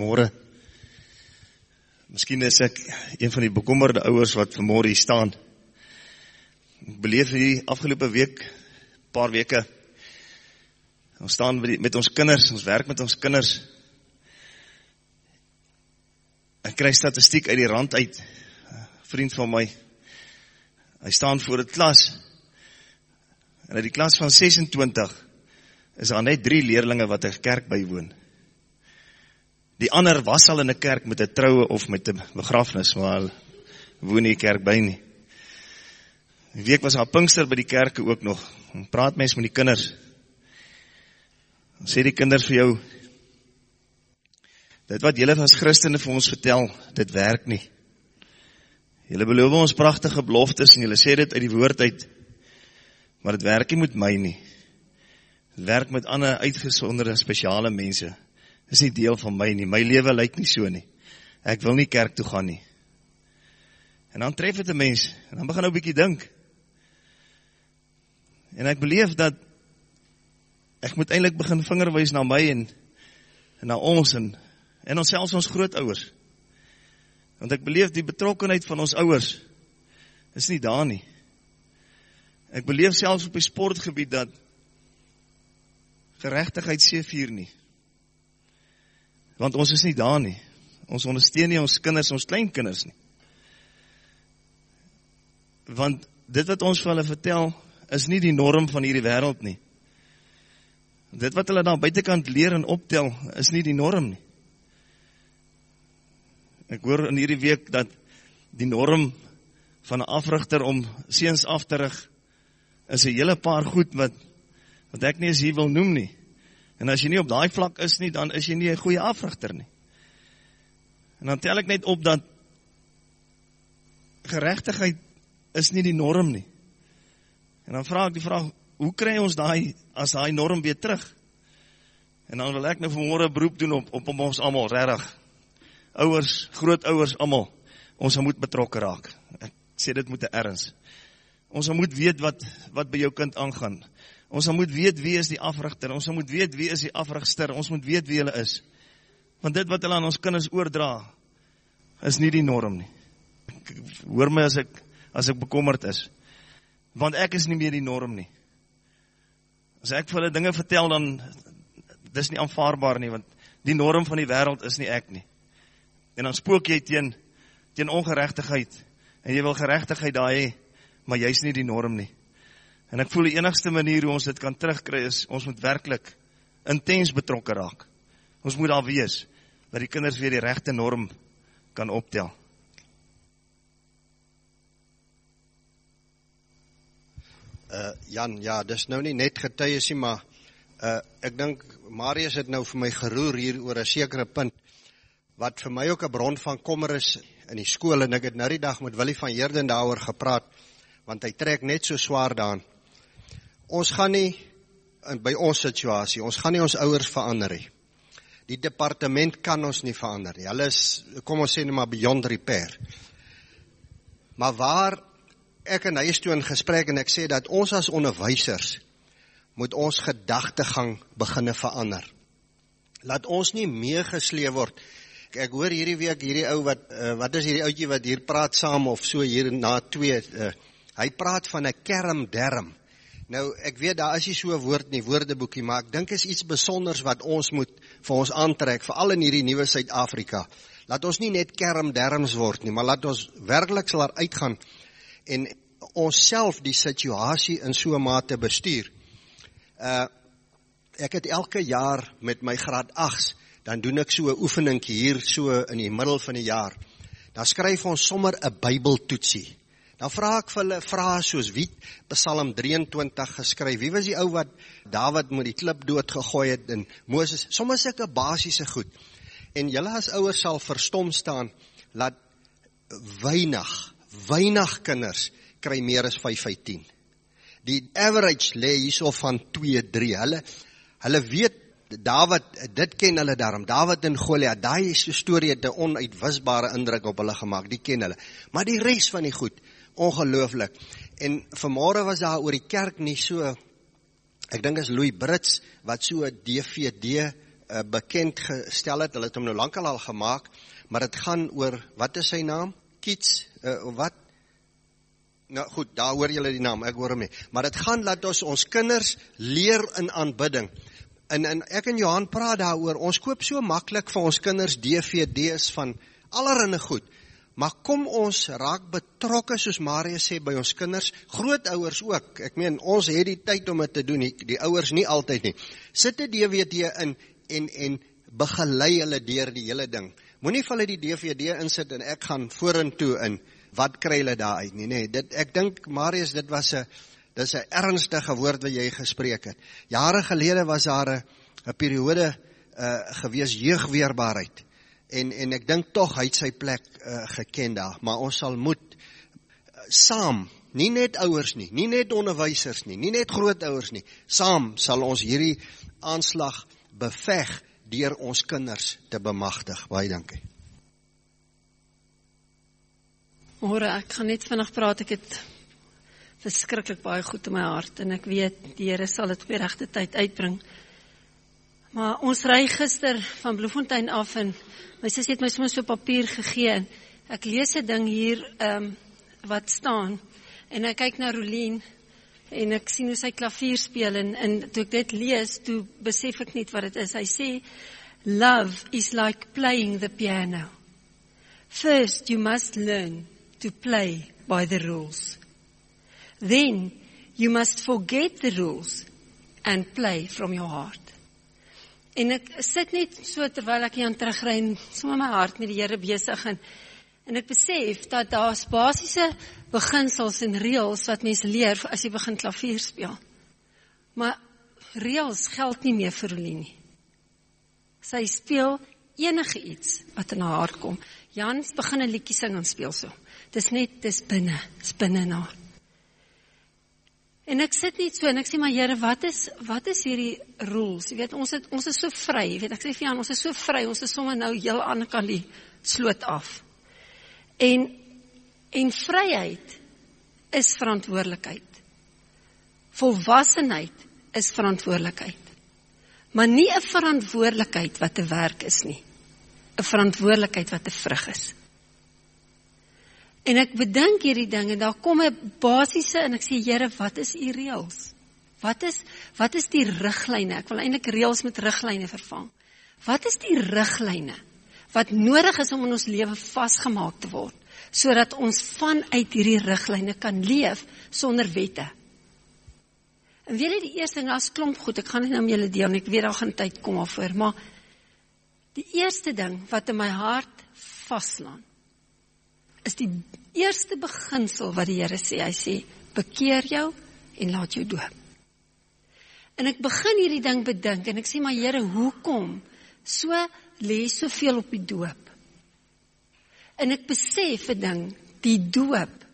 Môre. Miskien is ek een van die bekommerde ouers wat vanmôre hier staan. Ek beleef hierdie afgelope week, paar weke, ons staan met ons kinders, ons werk met ons kinders. Ek kry statistiek uit die rand uit, vriend van my, hy staan voor die klas, en uit die klas van 26, is daar net drie leerlinge wat een kerk bywoon. Die ander was al in 'n kerk met 'n troue of met 'n begrafnis, maar hulle woon nie kerk by nie. Die week was daar Pinkster by die kerke ook nog. Praat mens met die kinders. Sê die kinders vir jou dit wat julle as Christene vir ons vertel, dit werk nie. Julle beloof ons pragtige beloftes en julle sê dit uit die woord uit. Maar dit werk nie met my nie. Dit werk met ander uitgesonderde spesiale mense is nie deel van my nie. My lewe lyk nie so nie. Ek wil nie kerk toe gaan nie. En dan tref dit 'n mens en dan begin ou bietjie dink. En ek beleef dat ek moet eintlik begin vingerwys na my en, en na ons en en onsself ons grootouers. Want ek beleef die betrokkenheid van ons ouers is nie daar nie. Ek beleef selfs op die sportgebied dat geregtigheid seëvier nie want ons is nie daar nie. Ons ondersteun nie ons kinders, ons kleinkinders nie. Want dit wat ons vir hulle vertel, is nie die norm van hierdie wêreld nie. Dit wat hulle daar buitekant leer en optel, is nie die norm nie. Ek hoor in hierdie week dat die norm van 'n afrigter om seuns af te rig is 'n hele paar goed wat wat ek nie eens hier wil noem nie. En as jy nie op daai vlak is nie, dan is jy nie 'n goeie afrigter nie. En dan tel ek net op dat geregtigheid is nie die norm nie. En dan vra ek die vraag, hoe kry ons daai as daai norm weer terug? En dan wil ek nou vanmôre beroep doen op op ons almal, regtig. Ouers, grootouers almal, ons moet betrokke raak. Ek sê dit moet 'n erns. Ons moet weet wat wat by jou kind aangaan. Ons moet weet wie is die afrigter. Ons moet weet wie is die afrigster. Ons moet weet wie hulle is. Want dit wat hulle aan ons kinders oordra is nie die norm nie. Hoor my as ek as ek bekommerd is. Want ek is nie meer die norm nie. As ek vir hulle dinge vertel dan dis nie aanvaarbaar nie want die norm van die wêreld is nie ek nie. En dan spook jy teen teen ongeregtigheid en jy wil geregtigheid daai hê, maar jy's nie die norm nie. En ek voel die enigste manier hoe ons dit kan terugkry is ons moet werklik intens betrokke raak. Ons moet daar wees dat die kinders weer die regte norm kan optel. Uh Jan, ja, dis nou nie net getuies nie, maar uh ek dink Marius het nou vir my geroer hier oor 'n sekere punt wat vir my ook 'n bron van kommer is in die skool en ek het nou die dag met Willie van Heerden daaroor gepraat want hy trek net so swaar daarin ons gaan nie by ons situasie, ons gaan nie ons ouers verander nie. Die departement kan ons nie verander nie. Hulle is kom ons sê net maar beyond repair. Maar waar ek en hy is toe in gesprek en ek sê dat ons as onderwysers moet ons gedagtegang beginne verander. Laat ons nie meegesleep word. Ek, ek hoor hierdie week hierdie ou wat uh, wat is hierdie ouetjie wat hier praat saam of so hier na 2 uh, hy praat van 'n kermderm. Nou, ek weet daar is nie so 'n woord in die woordeboekie, maar ek dink is iets besonders wat ons moet vir ons aantrek, veral in hierdie nuwe Suid-Afrika. Laat ons nie net kermderms word nie, maar laat ons werklik sal uitgaan en onsself die situasie in so 'n mate bestuur. Uh ek het elke jaar met my graad 8s, dan doen ek so 'n oefeningkie hier so in die middel van die jaar. Dan skryf ons sommer 'n Bybeltoetsie. Dan vra ek vir hulle vrae soos wie Psalm 23 geskryf. Wie was die ou wat Dawid met die klip dood gegooi het en Moses? Sommige sulke basiese goed. En julle as ouers sal verstom staan dat weinig, weinig kinders kry meer as 5 uit 10. Die average lê hierso van 2, 3. Hulle hulle weet Dawid, dit ken hulle daarom. Dawid en Goliat, daai storie het 'n onuitwisbare indruk op hulle gemaak. Die ken hulle. Maar die res van die goed ongelooflik. En vanmôre was daar oor die kerk nie so ek dink is Louis Brits wat so 'n DVD uh, bekend gestel het. Hulle het hom nou lankal al gemaak, maar dit gaan oor wat is sy naam? Kiets uh, wat? Nou goed, daar hoor julle die naam, ek hoor hom nie. Maar dit gaan dat ons ons kinders leer in aanbidding. En en ek en Johan praat daaroor. Ons koop so maklik vir ons kinders DVD's van allerlei goed. Maar kom ons raak betrokke soos Maria sê by ons kinders, grootouers ook. Ek meen ons het die tyd om dit te doen, die, die ouers nie altyd nie. Sit 'n DVD in en en begelei hulle deur die hele ding. Moenie vir hulle die DVD insit en ek gaan vorentoe in wat kry hulle daar uit nie nê. Nee, dit ek dink Marius dit was 'n dis 'n ernstige woord wat jy gespreek het. Jare gelede was daar 'n 'n periode uh gewees jeugweerbaarheid. En en ek dink tog hy het sy plek uh geken daar, maar ons sal moet uh, saam Nie net ouers nie, nie net onderwysers nie, nie net grootouers nie. Saam sal ons hierdie aanslag beveg deur ons kinders te bemagtig. Baie dankie. Môre, ek gaan net vinnig praat. Ek het verskriklik baie goed in my hart en ek weet die Here sal dit op die regte tyd uitbring. Maar ons ry gister van Bloemfontein af en my sussie het my sommer so papier gegee ek lees 'n ding hier ehm um, wat staan en ek kyk na Rolien en ek sien hoe sy klavier speel en en toe ek dit lees, toe besef ek net wat dit is. Hy sê love is like playing the piano. First you must learn to play by the rules. Then you must forget the rules and play from your heart. En ek sit net so terwyl ek hier aan terugry en sommer my hart met die Here besig en en ek besef dat daar's basiese beginsels en reëls wat mens leer as jy begin klavier speel. Maar reëls geld nie meer vir Rolie nie. Sy speel enige iets wat in haar hart kom. Jans begin 'n liedjie sing en speel so. Dis net dis binne, dis binne na. En ek sit net so en ek sê maar Here, wat is wat is hierdie rules? Jy weet ons het ons is so vry. Jy weet ek sê vir Jan, ons is so vry. Ons is sommer nou heel aan kan die sloot af. En en vryheid is verantwoordelikheid. Volwassenheid is verantwoordelikheid. Maar nie 'n verantwoordelikheid wat 'n werk is nie. 'n Verantwoordelikheid wat 'n vrug is. En ek bedink hierdie dinge, daar kom 'n basiese en ek sê Here, wat is u reëls? Wat is wat is die riglyne? Ek wil eintlik reëls met riglyne vervang. Wat is die riglyne wat nodig is om in ons lewe vasgemaak te word sodat ons vanuit hierdie riglyne kan leef sonder wette? En weet jy die eerste ding, daar's klomp goed. Ek gaan dit nou met julle deel en ek weet daar gaan tyd kom daarvoor, maar die eerste ding wat in my hart vaslaan is die eerste beginsel wat die Here sê. Hy sê: "Bekeer jou en laat jou doop." En ek begin hierdie ding bedink en ek sê: "Maar Here, hoekom so lê soveel op die doop?" En ek besef 'n ding, die doop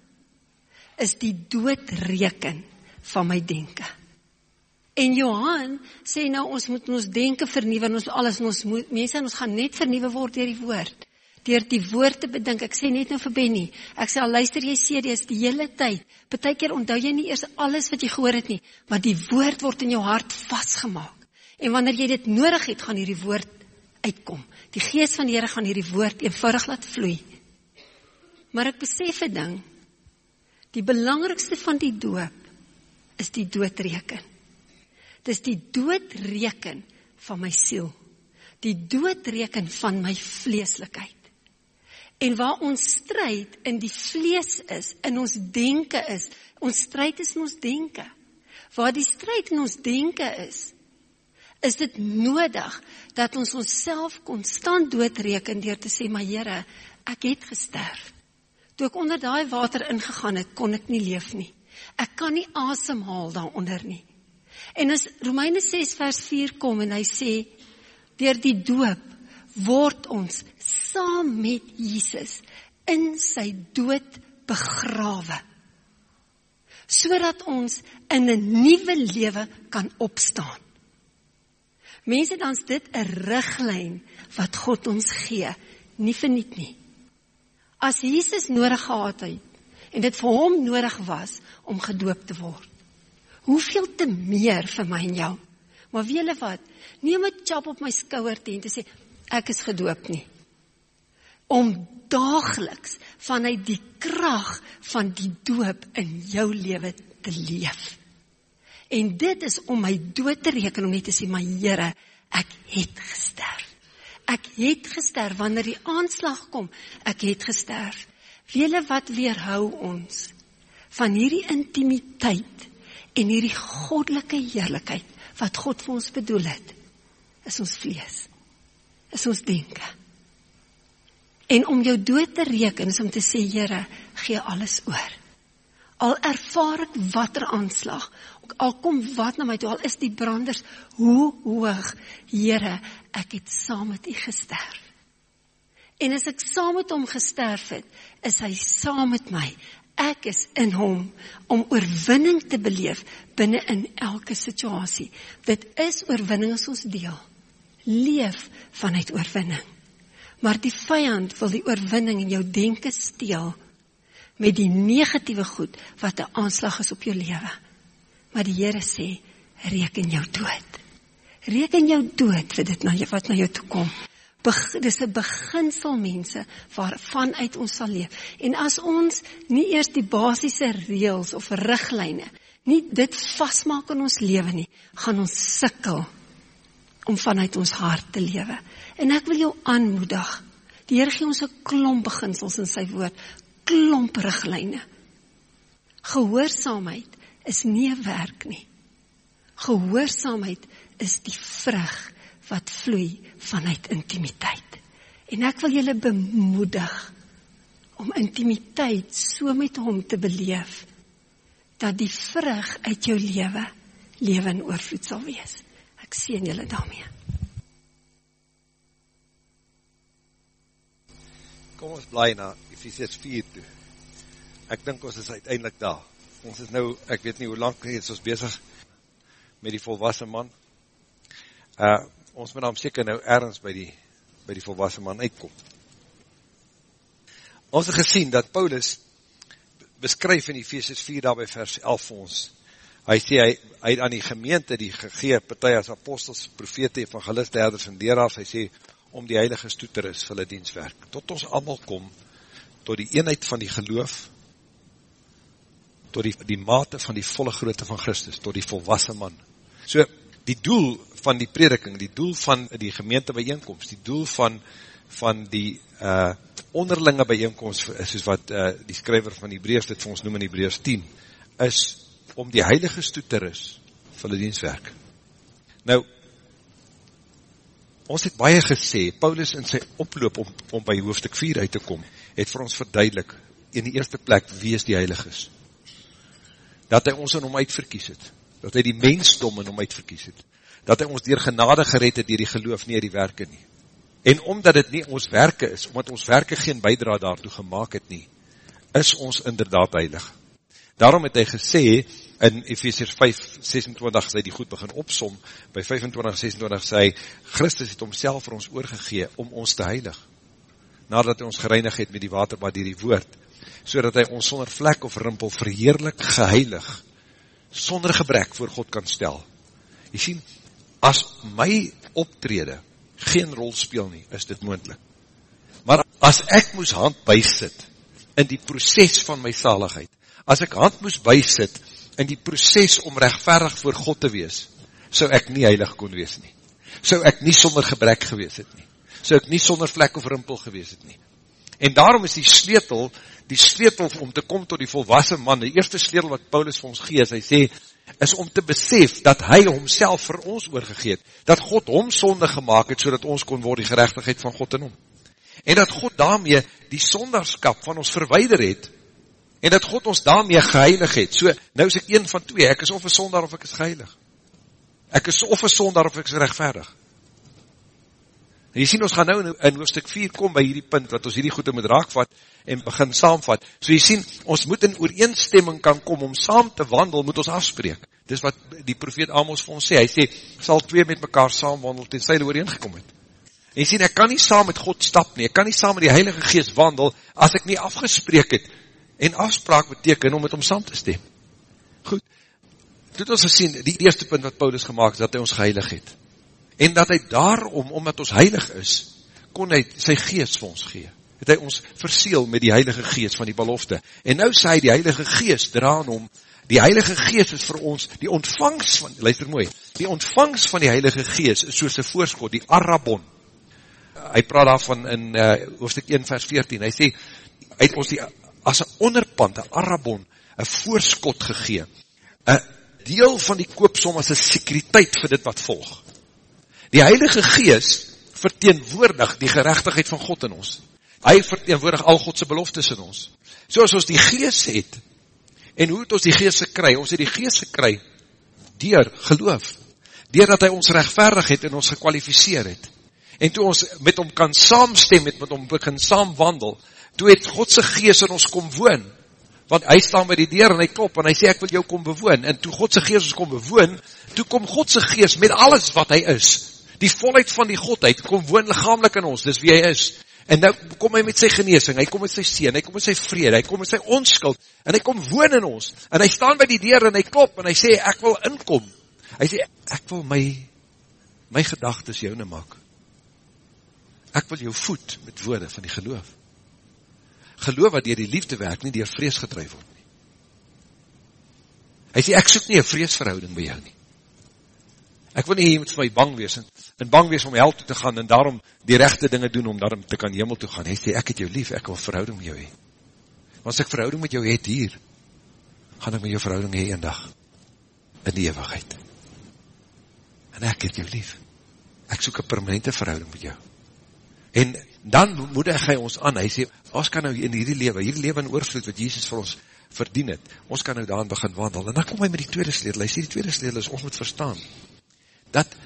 is die doodreken van my denke. En Johan sê nou ons moet ons denke vernuwe, ons alles ons moet mense ons gaan net vernuwe word deur die woord deur die woord te bedink. Ek sê net nou vir Benny, ek sê al luister jy CD's die hele tyd. Partykeer onthou jy nie eers alles wat jy gehoor het nie, maar die woord word in jou hart vasgemaak. En wanneer jy dit nodig het, gaan hierdie woord uitkom. Die gees van die Here gaan hierdie woord eenvoudig laat vloei. Maar ek besef 'n ding. Die belangrikste van die doop is die doodreken. Dis die doodreken van my siel. Die doodreken van my vleeslikheid. En waar ons stryd in die vlees is, in ons denke is, ons stryd is in ons denke. Waar die stryd in ons denke is, is dit nodig dat ons onsself konstant doodreken deur te sê, "Maar Here, ek het gesterf." Toe ek onder daai water ingegaan het, kon ek nie leef nie. Ek kan nie asemhaal daaronder nie. En as Romeine 6 vers 4 kom en hy sê deur die doop word ons saam met Jesus in sy dood begrawe sodat ons in 'n nuwe lewe kan opstaan. Mense dan's dit 'n riglyn wat God ons gee, nie verniet nie. As Jesus nodig gehad het en dit vir hom nodig was om gedoop te word. Hoeveel te meer vir my en jou? Maar weet julle wat? Nie om 'n chap op my skouer te en te sê ek is gedoop nie. Om daagliks vanuit die krag van die doop in jou lewe te leef. En dit is om my dood te reken om net te sê, "My Here, ek het gesterf. Ek het gesterf wanneer die aanslag kom. Ek het gesterf." Wiele wat weerhou ons van hierdie intimiteit en hierdie goddelike heerlikheid wat God vir ons bedoel het, is ons vlees. Is ons denke. En om jou dood te reken is om te sê, Here, gee alles oor. Al ervaar ek watter aanslag, al kom wat na my toe, al is die branders hoe hoog, Here, ek het saam met U gesterf. En as ek saam met hom gesterf het, is hy saam met my. Ek is in hom om oorwinning te beleef binne in elke situasie. Dit is oorwinning as ons deel. Leef vanuit oorwinning. Maar die vyand wil die oorwinning in jou denke steel met die negatiewe goed wat 'n aanslag is op jou lewe. Maar die Here sê, reken jou dood. Reken jou dood vir dit na jou wat na jou toe kom. Beg, dis 'n beginsel mense waarvan uit ons sal leef. En as ons nie eers die basiese reëls of riglyne nie dit vasmaak in ons lewe nie, gaan ons sukkel om vanuit ons hart te lewe. En ek wil jou aanmoedig. Die Here gee ons 'n klomp beginsels in sy woord, klomp riglyne. Gehoorsaamheid is nie 'n werk nie. Gehoorsaamheid is die vrug wat vloei vanuit intimiteit. En ek wil julle bemoedig om intimiteit so met hom te beleef dat die vrug uit jou lewe lewe in oorvloed sal wees. Ek seën julle daarmee. Kom ons bly na Efesiërs 4 toe. Ek dink ons is uiteindelik daar. Ons is nou, ek weet nie hoe lang is ons bezig met die volwassen man. Uh, ons moet dan seker nou ergens by die, by die volwassen man uitkom. Ons het gesien dat Paulus beskryf in Ephesians 4 daarby vers 11 vir ons. Hy sê, hy, hy het aan die gemeente die gegee, partij as apostels, profete, evangeliste, herders en deraars, hy sê, om die heilige stoeter is vir hulle dienstwerk. Tot ons allemaal kom, tot die eenheid van die geloof, tot die, die mate van die volle grootte van Christus, tot die volwassen man. So, die doel van die prediking, die doel van die gemeente bijeenkomst, die doel van, van die uh, onderlinge bijeenkomst, soos wat uh, die skryver van die breers dit vir ons noem in die breers 10, is om die heilige stoeteris vir die dienstwerk. Nou, ons het baie gesê, Paulus in sy oploop om, om by hoofdstuk 4 uit te kom, het vir ons verduidelik, in die eerste plek, wie is die heiliges? dat hy ons in hom uitverkies het, dat hy die mensdom in hom uitverkies het, dat hy ons dier genade gered het dier die geloof nie die werke nie. En omdat het nie ons werke is, omdat ons werke geen bijdra daartoe gemaakt het nie, is ons inderdaad heilig. Daarom het hy gesê, in Ephesians 5, 26, sy die goed begin opsom, by 25, 26 sê, Christus het homself vir ons oorgegee om ons te heilig, nadat hy ons gereinig het met die waterbad dier die woord, so dat hy ons sonder vlek of rimpel verheerlik geheilig, sonder gebrek voor God kan stel. Jy sien, as my optrede geen rol speel nie, is dit moendlik. Maar as ek moes hand bysit in die proces van my saligheid, as ek hand moes bysit in die proces om rechtverig voor God te wees, so ek nie heilig kon wees nie. So ek nie sonder gebrek gewees het nie. So ek nie sonder vlek of rimpel gewees het nie. En daarom is die sleutel die sleutel om te kom tot die volwassen man, die eerste sleutel wat Paulus vir ons gees, hy sê, is om te besef dat hy homself vir ons oorgegeet, dat God hom sonde gemaakt het, so dat ons kon word die gerechtigheid van God in hom. En dat God daarmee die sondarskap van ons verweider het, en dat God ons daarmee geheilig het. So, nou is ek een van twee, ek is of een sondar of ek is geheilig. Ek is of een sondar of ek is rechtvaardig. En jy sien, ons gaan nou in, hoofdstuk 4 kom by hierdie punt, wat ons hierdie goede moet raakvat, en begin saamvat. So jy sien, ons moet in ooreenstemming kan kom, om saam te wandel, moet ons afspreek. Dis wat die profeet Amos vir ons sê, hy sê, sal twee met mekaar saam wandel, ten sy hulle ooreengekom het. En jy sien, ek kan nie saam met God stap nie, ek kan nie saam met die Heilige Geest wandel, as ek nie afgespreek het, en afspraak beteken om met hom saam te stem. Goed, Toe het ons gesien, die eerste punt wat Paulus gemaakt is, dat hy ons geheilig het. En dat hy daarom, omdat ons heilig is, kon hy sy geest vir ons gee. Het hy ons verseel met die heilige geest van die belofte. En nou sê hy, die heilige geest draan om, die heilige geest is vir ons, die ontvangst van, luister mooi, die ontvangst van die heilige geest is soos een voorskot, die Arabon. Hy praat daarvan in uh, hoofdstuk 1 vers 14, hy sê, hy het ons die, as een onderpand, een Arabon, een voorskot gegee, een deel van die koopsom as een sekuriteit vir dit wat volg. Die Heilige Gees verteenwoordig die gerechtigheid van God in ons. Hy verteenwoordig al Godse beloftes in ons. So as ons die Gees het, en hoe het ons die Gees gekry? Ons het die Gees gekry, dier geloof, dier dat hy ons rechtvaardig het en ons gekwalificeer het. En toe ons met hom kan saamstem, met, met hom begin saamwandel, toe het Godse Gees in ons kom woon, want hy staan by die deur en hy klop, en hy sê, ek wil jou kom bewoon, en toe Godse Gees ons kom bewoon, toe kom Godse Gees met alles wat hy is, die volheid van die Godheid, kom woon lichamelik in ons, dis wie hy is, en nou kom hy met sy geneesing, hy kom met sy seen, hy kom met sy vrede, hy kom met sy onskuld, en hy kom woon in ons, en hy staan by die deur en hy klop, en hy sê, ek wil inkom, hy sê, ek wil my, my gedagtes jou ne maak, ek wil jou voed met woorde van die geloof, geloof wat dier die liefde werk, nie dier vrees gedruif word nie. Hy sê, ek soek nie een vreesverhouding by jou nie. Ek wil nie, jy moet vir my bang wees, en, en bang wees om hel toe te gaan, en daarom die rechte dinge doen, om daarom te kan hemel toe gaan. Hy sê, ek het jou lief, ek wil verhouding met jou hee. Want as ek verhouding met jou het hier, gaan ek met jou verhouding hee een dag, in die eeuwigheid. En ek het jou lief. Ek soek een permanente verhouding met jou. En dan moedig hy ons aan, hy sê, ons kan nou in hierdie leven, hierdie leven in oorvloed wat Jesus vir ons verdien het, ons kan nou daan begin wandel, en dan kom hy met die tweede sledel, hy sê die tweede sledel is, ons moet verstaan, dat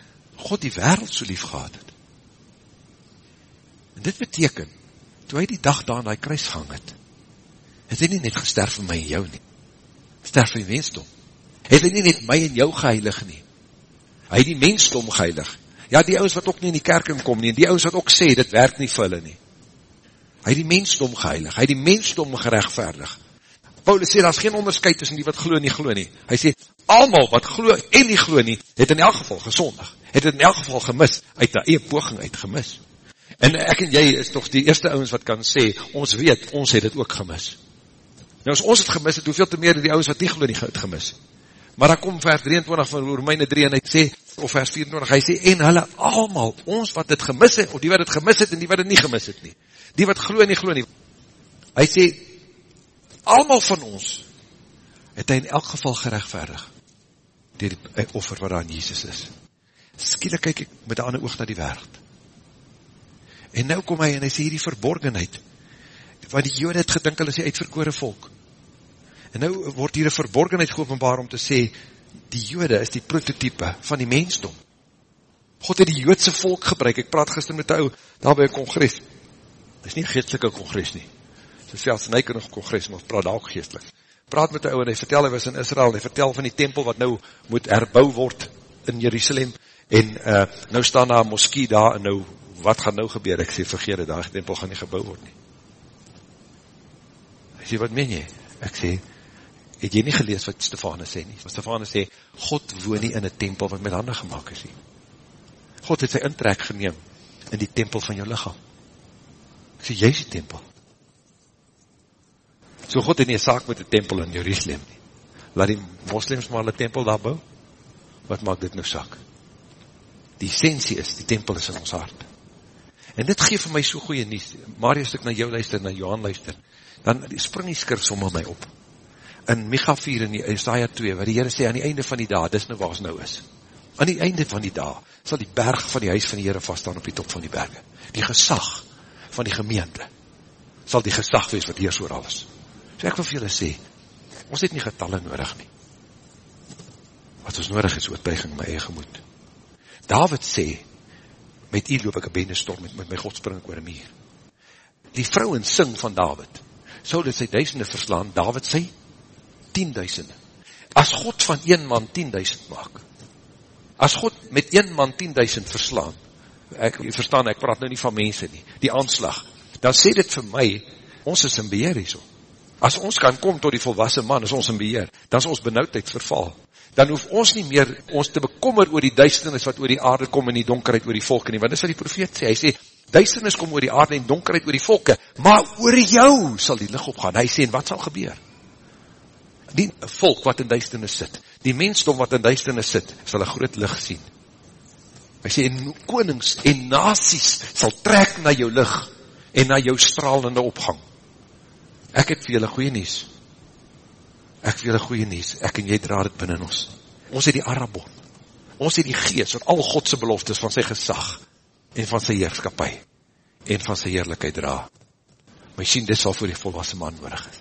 God die wereld so lief gehad het. En dit beteken, toe hy die dag daar in die kruis gehang het, het hy nie net gesterf vir my en jou nie, sterf vir die mensdom, het hy nie net my en jou geheilig nie, hy die mensdom geheilig, Ja, die ouds wat ook nie in die kerk inkom nie, en die ouds wat ook sê, dit werk nie vir hulle nie. Hy het die mensdom geheilig, hy het die mensdom gerechtvaardig. Paulus sê, daar is geen onderscheid tussen die wat glo en die glo nie. Hy sê, allemaal wat glo en die glo nie, het in elk geval gesondig, het in elk geval gemis, uit die eie poging uit gemis. En ek en jy is toch die eerste ouds wat kan sê, ons weet, ons het het ook gemis. Nou as ons het gemis het, hoeveel te meer die ouds wat die glo nie het gemis. Maar dan kom vers 23 van Romeine 3 en hy sê, of vers 24, hy sê, en hulle allemaal, ons wat het gemis het, of die wat het gemis het, en die wat het nie gemis het nie, die wat glo nie glo nie, hy sê, allemaal van ons, het hy in elk geval gerechtvaardig, dier die offer wat aan Jesus is. Skielik kyk ek met die ander oog na die wereld. En nou kom hy en hy sê die verborgenheid, want die jode het gedink, hulle sê uitverkore volk. En nou word hier een verborgenheid geopenbaar om te sê, die jode is die prototype van die mensdom. God het die joodse volk gebruik, ek praat gister met die ou, daar by een congres, dit is nie geestelike congres nie, dit is selfs nykerig congres, maar praat daar ook geestelik. Praat met die ou en hy vertel, hy was in Israel, hy vertel van die tempel wat nou moet herbou word in Jerusalem, en uh, nou staan daar moskee daar, en nou, wat gaan nou gebeur? Ek sê, vergeer het, daar tempel gaan nie gebouw word nie. Hy sê, wat meen jy? Ek sê, het jy nie gelees wat Stefanus sê nie. Stefanus sê, God woon nie in een tempel wat met handen gemaakt is nie. God het sy intrek geneem in die tempel van jou lichaam. Ek sê, jy is die tempel. So God het nie een saak met die tempel in Jerusalem nie. Laat die moslims maar die tempel daar bou. Wat maak dit nou saak? Die essentie is, die tempel is in ons hart. En dit geef my so goeie nies. Marius, ek na jou luister, na Johan luister, dan spring die skrif sommer my op in Micha 4 en Isaiah 2, waar die Heere sê, aan die einde van die dag, dis nou waar ons nou is, aan die einde van die dag, sal die berg van die huis van die Heere vaststaan op die top van die berge. Die gesag van die gemeente, sal die gesag wees wat heers oor alles. So ek wil vir julle sê, ons het nie getalle nodig nie. Wat ons nodig is, oortuiging my eie gemoed. David sê, met u loop ek een benestorm, met, met my God spring ek oor een meer. Die vrouwen sing van David, so dat sy duisende verslaan, David sê, tienduisende. As God van een man tienduisend maak, as God met een man tienduisend verslaan, ek verstaan, ek praat nou nie van mense nie, die aanslag, dan sê dit vir my, ons is in beheer hier so. As ons kan kom tot die volwassen man, is ons in beheer, dan is ons benauwdheid verval. Dan hoef ons nie meer ons te bekommer oor die duisternis wat oor die aarde kom en die donkerheid oor die volke nie, want dis wat die profeet sê, hy sê, duisternis kom oor die aarde en donkerheid oor die volke, maar oor jou sal die licht opgaan. Hy sê, en wat sal gebeur? Die volk wat in duisternis sit, die mensdom wat in duisternis sit, sal een groot licht sien. Hy sê, en konings en nasies sal trek na jou licht en na jou stralende opgang. Ek het vir julle goeie nies. Ek vir julle goeie nies. Ek en jy draad het binnen ons. Ons het die Arabon. Ons het die geest wat al Godse beloftes van sy gesag en van sy heerskapie en van sy heerlijkheid dra. Maar jy sien, dit sal voor die volwassen man nodig is.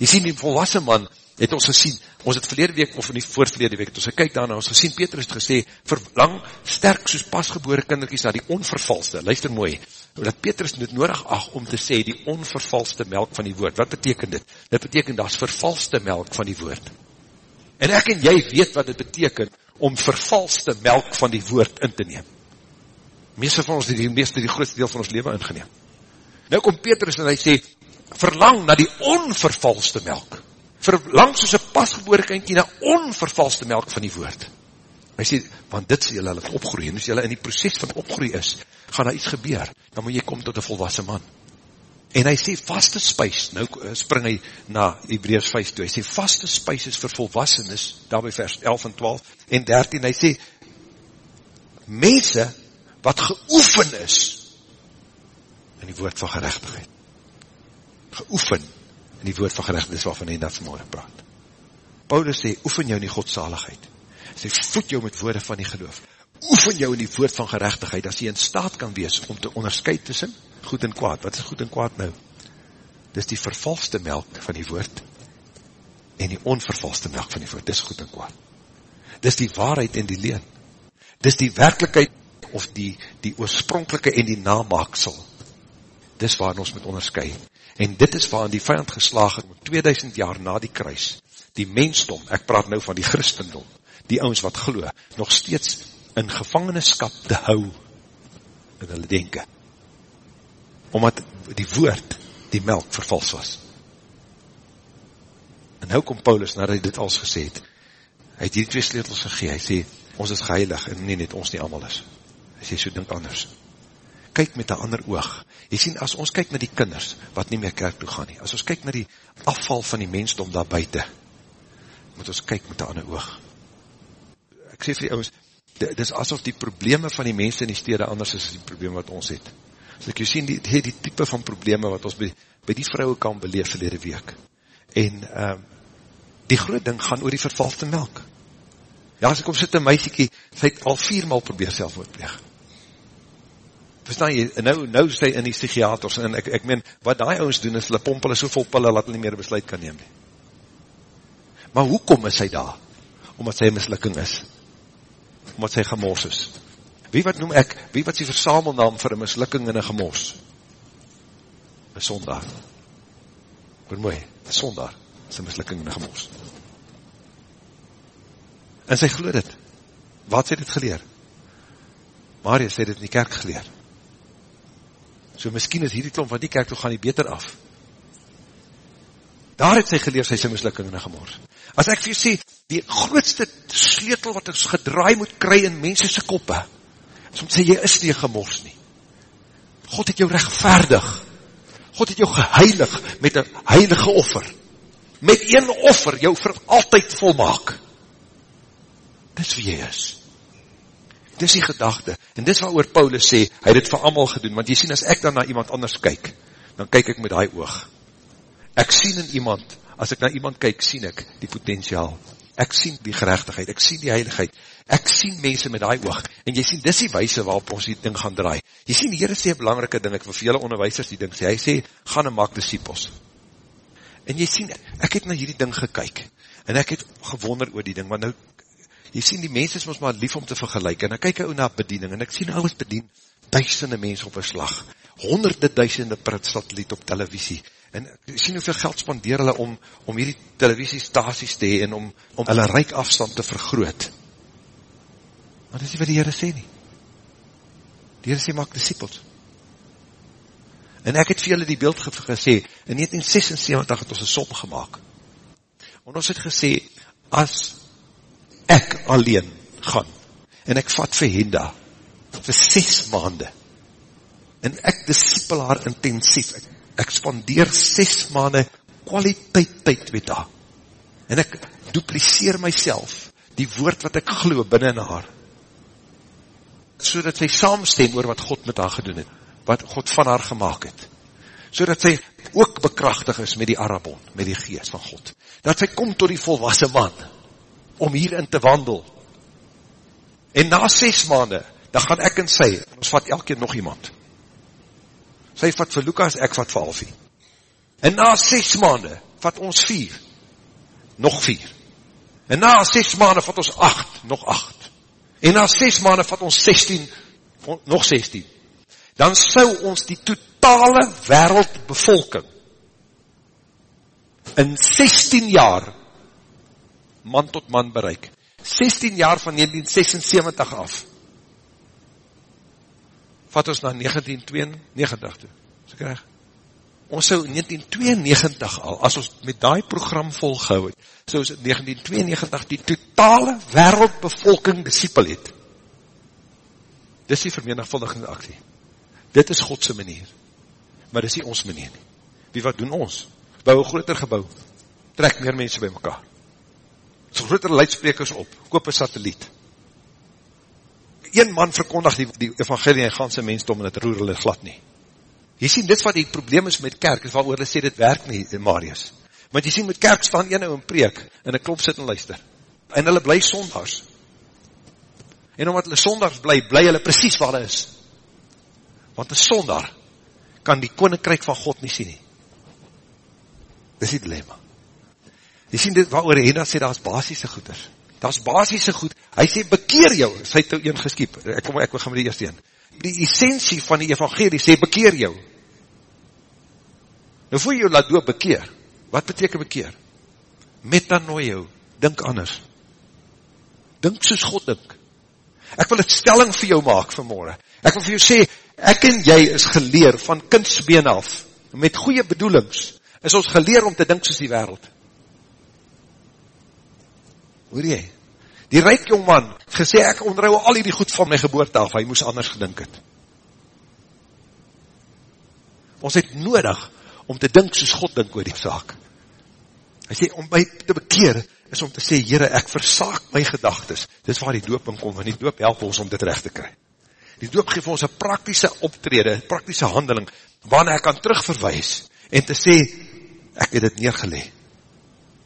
Jy sien, die volwassen man het ons gesien, ons het verlede week, of nie voorverlede week, het ons gekyk daarna, ons gesien, Petrus het gesê, verlang sterk soos pasgebore kinderkies na die onvervalste, luister mooi, dat Petrus het nodig ag om te sê, die onvervalste melk van die woord, wat beteken dit? Dit beteken, dat is vervalste melk van die woord. En ek en jy weet wat dit beteken, om vervalste melk van die woord in te neem. Meeste van ons, die meeste, die grootste deel van ons leven ingeneem. Nou kom Petrus en hy sê, verlang na die onvervalste melk. Verlang soos een pasgebore kindje na onvervalste melk van die woord. Hy sê, want dit sê jylle laat opgroei, en as jylle in die proces van opgroei is, gaan daar iets gebeur, dan moet jy kom tot een volwassen man. En hy sê, vaste spuis, nou eh, spring hy na Hebreus 5 toe, hy sê, vaste spuis is vir volwassen is, daar by vers 11 en 12 en 13, hy sê, mense wat geoefen is in die woord van gerechtigheid. Geoefen in die woord van gerechtigheid waarvan hy net vanmorgen praat. Paulus sê, oefen jou in die godsaligheid. Sê, voed jou met woorde van die geloof. Oefen jou in die woord van gerechtigheid, as jy in staat kan wees om te onderscheid tussen goed en kwaad. Wat is goed en kwaad nou? Dis die vervalste melk van die woord en die onvervalste melk van die woord. Dis goed en kwaad. Dis die waarheid en die leen. Dis die werkelijkheid of die, die oorspronkelike en die namaaksel. Dis waar ons moet onderscheid. En dit is waar die vijand geslaag het, 2000 jaar na die kruis, die mensdom, ek praat nou van die christendom, die ouds wat geloo, nog steeds in gevangenskap te hou in hulle denken. Omdat die woord, die melk vervals was. En nou kom Paulus, nadat hy dit als gesê het, hy het hier twee sleutels gegee, hy sê, ons is geheilig, en nie net ons nie allemaal is. Hy sê, so dink anders kyk met een ander oog. Jy sien, as ons kyk na die kinders, wat nie meer kerk toe gaan nie, as ons kyk na die afval van die mensdom daar buiten, moet ons kyk met een ander oog. Ek sê vir die ouwens, dit is asof die probleme van die mense in die stede anders is as die probleme wat ons het. So ek jy sien, die, die, die type van probleme wat ons by, by die vrouwe kan beleef verlede week. En um, die groot ding gaan oor die vervalste melk. Ja, as ek kom sit een meisiekie, sy het al viermaal probeer selfmoord pleeg verstaan jy, nou, nou is hy in die psychiaters, en ek, ek meen, wat die ouwens doen, is hulle pomp hulle soveel pille, dat hulle nie meer besluit kan neem nie. Maar hoekom is hy daar? Omdat sy mislukking is. Omdat sy gemors is. Wie wat noem ek, wie wat sy versamelnaam vir een mislukking en een gemors? Een sondaar. Hoor mooi, een sondaar, is een mislukking en een gemors. En sy geloof dit. Wat sy dit geleer? Marius sê dit in die kerk geleer. So miskien is hierdie klomp van die kerk toe gaan die beter af. Daar het sy geleer sy sy mislukking in gemors. As ek vir jy sê, die grootste sleutel wat ons gedraai moet kry in mense se koppe, is om te sê, jy is nie gemors nie. God het jou rechtvaardig. God het jou geheilig met een heilige offer. Met een offer jou vir altyd volmaak. Dis wie jy is. Dis die gedachte. En dis wat oor Paulus sê, hy het dit vir allemaal gedoen. Want jy sien, as ek dan na iemand anders kyk, dan kyk ek met die oog. Ek sien in iemand, as ek na iemand kyk, sien ek die potentiaal. Ek sien die gerechtigheid, ek sien die heiligheid. Ek sien mense met die oog. En jy sien, dis die wijse waarop ons die ding gaan draai. Jy sien, die Heere sê belangrike ding, ek wil vir julle onderwijsers die ding sê. Hy sê, gaan en maak disciples. En jy sien, ek het na hierdie ding gekyk. En ek het gewonder oor die ding, want nou jy sien die mense is ons maar lief om te vergelijk, en dan kyk ook na bediening, en ek sien ouwens bedien, duisende mense op een slag, honderde duisende print satelliet op televisie, en ek sien hoeveel geld spandeer hulle om, om hierdie televisiestaties te hee, en om, om hulle reik afstand te vergroot. Maar dit is wat die Heere sê nie. Die Heere sê, maak disciples. En ek het vir julle die beeld gesê, in 1976 het ons een som gemaakt. En ons het gesê, as ek alleen gaan, en ek vat vir Henda, vir 6 maande, en ek discipel haar intensief, ek, ek spandeer 6 maande kwaliteit tyd met haar, en ek dupliseer myself, die woord wat ek glo binnen haar, so dat sy saamstem oor wat God met haar gedoen het, wat God van haar gemaakt het, so dat sy ook bekrachtig is met die Arabon, met die geest van God, dat sy kom tot die volwassen man, om hierin te wandel, en na 6 maande, dan gaan ek en sy, en ons vat elke nog iemand, sy vat vir Lukas, ek vat vir Alfie, en na 6 maande, vat ons 4, nog 4, en na 6 maande vat ons 8, nog 8, en na 6 maande vat ons 16, nog 16, dan sou ons die totale wereldbevolking in 16 jaar man tot man bereik. 16 jaar van 1976 af. Vat ons na 1992 toe. So krijg. Ons sou 1992 al, as ons met die program volgehou het, so is 1992 die totale wereldbevolking disciple het. Dis die vermenigvuldigende aksie. Dit is Godse manier. Maar dis nie ons manier nie. Wie wat doen ons? Bou een groter gebouw. Trek meer mense by mekaar. Groter leidsprekers op. Koop een satelliet. Een man verkondig die, die evangelie en ganse mensdom en het roer hulle glad nie. Jy sien, dit wat die probleem is met kerk, is wat oor hulle sê, dit werk nie, Marius. Want jy sien, met kerk staan een ou in preek, en een klop sit en luister. En hulle bly sondags. En omdat hulle sondags bly, bly hulle precies waar hulle is. Want een sondag kan die koninkryk van God nie sien nie. Dis die dilemma. Jy sien dit, waar oor Hena sê, daar is basisse goeders. Daar is basisse goed. Hy sê, bekeer jou. Sy het een geskiep. Ek kom, ek gaan met die eerste een. Die essentie van die evangelie sê, bekeer jou. Nou voor jou laat doop bekeer. Wat beteken bekeer? Metanoio. Dink anders. Dink soos God dink. Ek wil het stelling vir jou maak vanmorgen. Ek wil vir jou sê, ek en jy is geleer van kindsbeen af, met goeie bedoelings, is ons geleer om te dink soos die wereld. Hoor jy? Die reik jongman, gesê ek onderhou al die goed van my geboorte af, hy moes anders gedink het. Ons het nodig om te dink soos God dink oor die saak. Hy sê, om my te bekeer, is om te sê, Heere, ek versaak my gedagtes. Dit is waar die doop in kom, en die doop help ons om dit recht te kry. Die doop geef ons een praktische optrede, een praktische handeling, waarna ek kan terugverwijs, en te sê, ek het het neergeleg.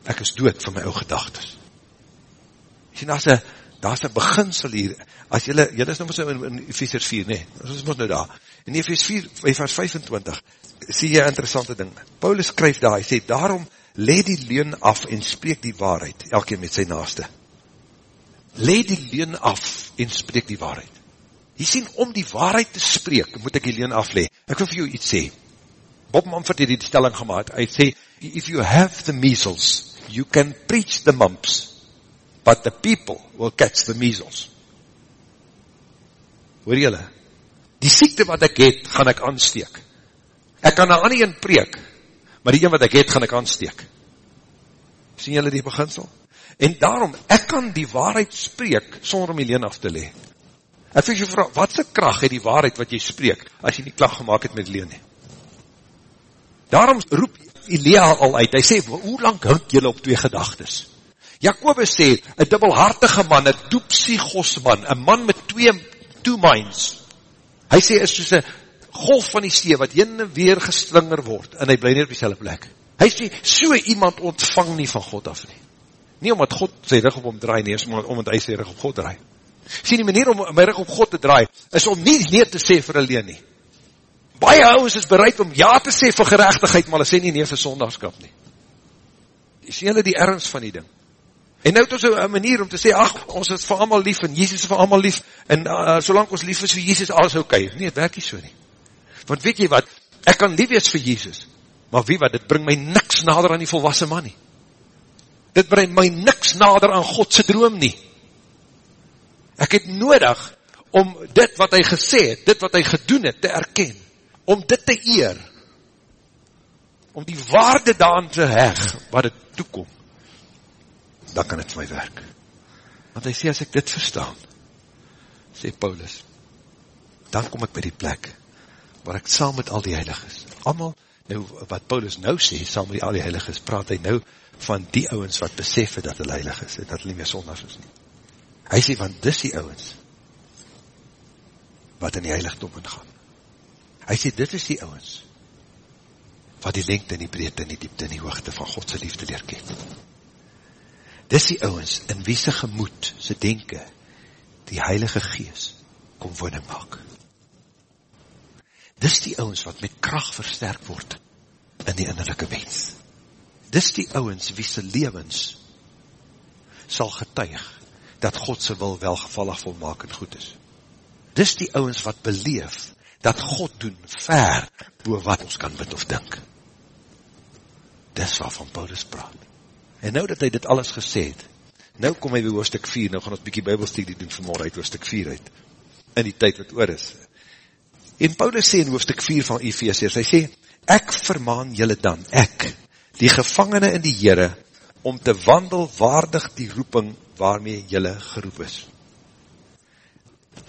Ek is dood van my ou gedagtes. Sien, daar is een, daar is een beginsel hier, as jylle, jylle is nou so in, in Ephesians 4, nee, ons is nou daar, in Ephesians 4, vers 25, sê jy interessante ding, Paulus skryf daar, hy sê, daarom, le die leun af en spreek die waarheid, elke met sy naaste. Le die leun af en spreek die waarheid. Jy sien, om die waarheid te spreek, moet ek die leun afle. Ek wil vir jou iets sê. Bob Mumford het die stelling gemaakt, hy sê, if you have the measles, you can preach the mumps, but the people will catch the measles. Hoor jylle? Die siekte wat ek het, gaan ek aansteek. Ek kan na ander een preek, maar die een wat ek het, gaan ek aansteek. Sien jylle die beginsel? En daarom, ek kan die waarheid spreek, sonder om die leen af te le. Ek vir jy vraag, wat sy kracht het die waarheid wat jy spreek, as jy nie klag gemaakt het met leen nie? Daarom roep Elia al uit, hy sê, hoe lang hink jylle op twee gedagtes? Jacobus sê, een dubbelhartige man, een doepsiegos man, een man met twee, two minds, hy sê, is soos een golf van die see, wat jyn en weer geslinger word, en hy bly nie op die plek. Hy sê, so iemand ontvang nie van God af nie. Nie omdat God sy rug op hom draai nie, is omdat hy sy rug op God draai. Sê die manier om my rug op God te draai, is om nie nee te sê vir alleen nie. Baie ouwens is bereid om ja te sê vir gerechtigheid, maar hulle sê nie nee vir sondagskap nie. Sê hulle die ernst van die ding. En nou het ons een manier om te sê, ach, ons is vir allemaal lief, en Jezus is vir allemaal lief, en uh, solang ons lief is vir Jezus, alles. Okay. Nee, het werk nie so nie. Want weet jy wat, ek kan lief wees vir Jezus, maar wie wat, dit bring my niks nader aan die volwassen man nie. Dit bring my niks nader aan Godse droom nie. Ek het nodig om dit wat hy gesê het, dit wat hy gedoen het, te erken. Om dit te eer, om die waarde daan te heg, wat het toekom, dan kan het vir my werk. Want hy sê, as ek dit verstaan, sê Paulus, dan kom ek by die plek, waar ek saam met al die heiliges, allemaal, nou, wat Paulus nou sê, saam met al die heiliges, praat hy nou van die ouwens wat besef het dat hulle heilig is, en dat hulle nie meer sondags is nie. Hy sê, want dis die ouwens, wat in die heiligdom ingaan. Hy sê, dit is die ouwens, wat die lengte en die breedte en die diepte en die hoogte van Godse liefde leer ken. Dis die ouwens, in wie sy gemoed, sy denke, die heilige gees, kom woning maak. Dis die ouwens, wat met kracht versterk word, in die innerlijke wens. Dis die ouwens, wie sy levens, sal getuig, dat God sy wil welgevallig volmaak en goed is. Dis die ouwens wat beleef, dat God doen ver, boe wat ons kan bid of dink. Dis waarvan Paulus praat. En nou dat hy dit alles gesê het, nou kom hy by hoofdstuk 4, nou gaan ons bykie bybelstudie doen vanmorgen uit hoofdstuk 4 uit, in die tyd wat oor is. En Paulus sê in hoofdstuk 4 van Ephesians, hy sê, ek vermaan julle dan, ek, die gevangene in die Heere, om te wandel waardig die roeping waarmee julle geroep is.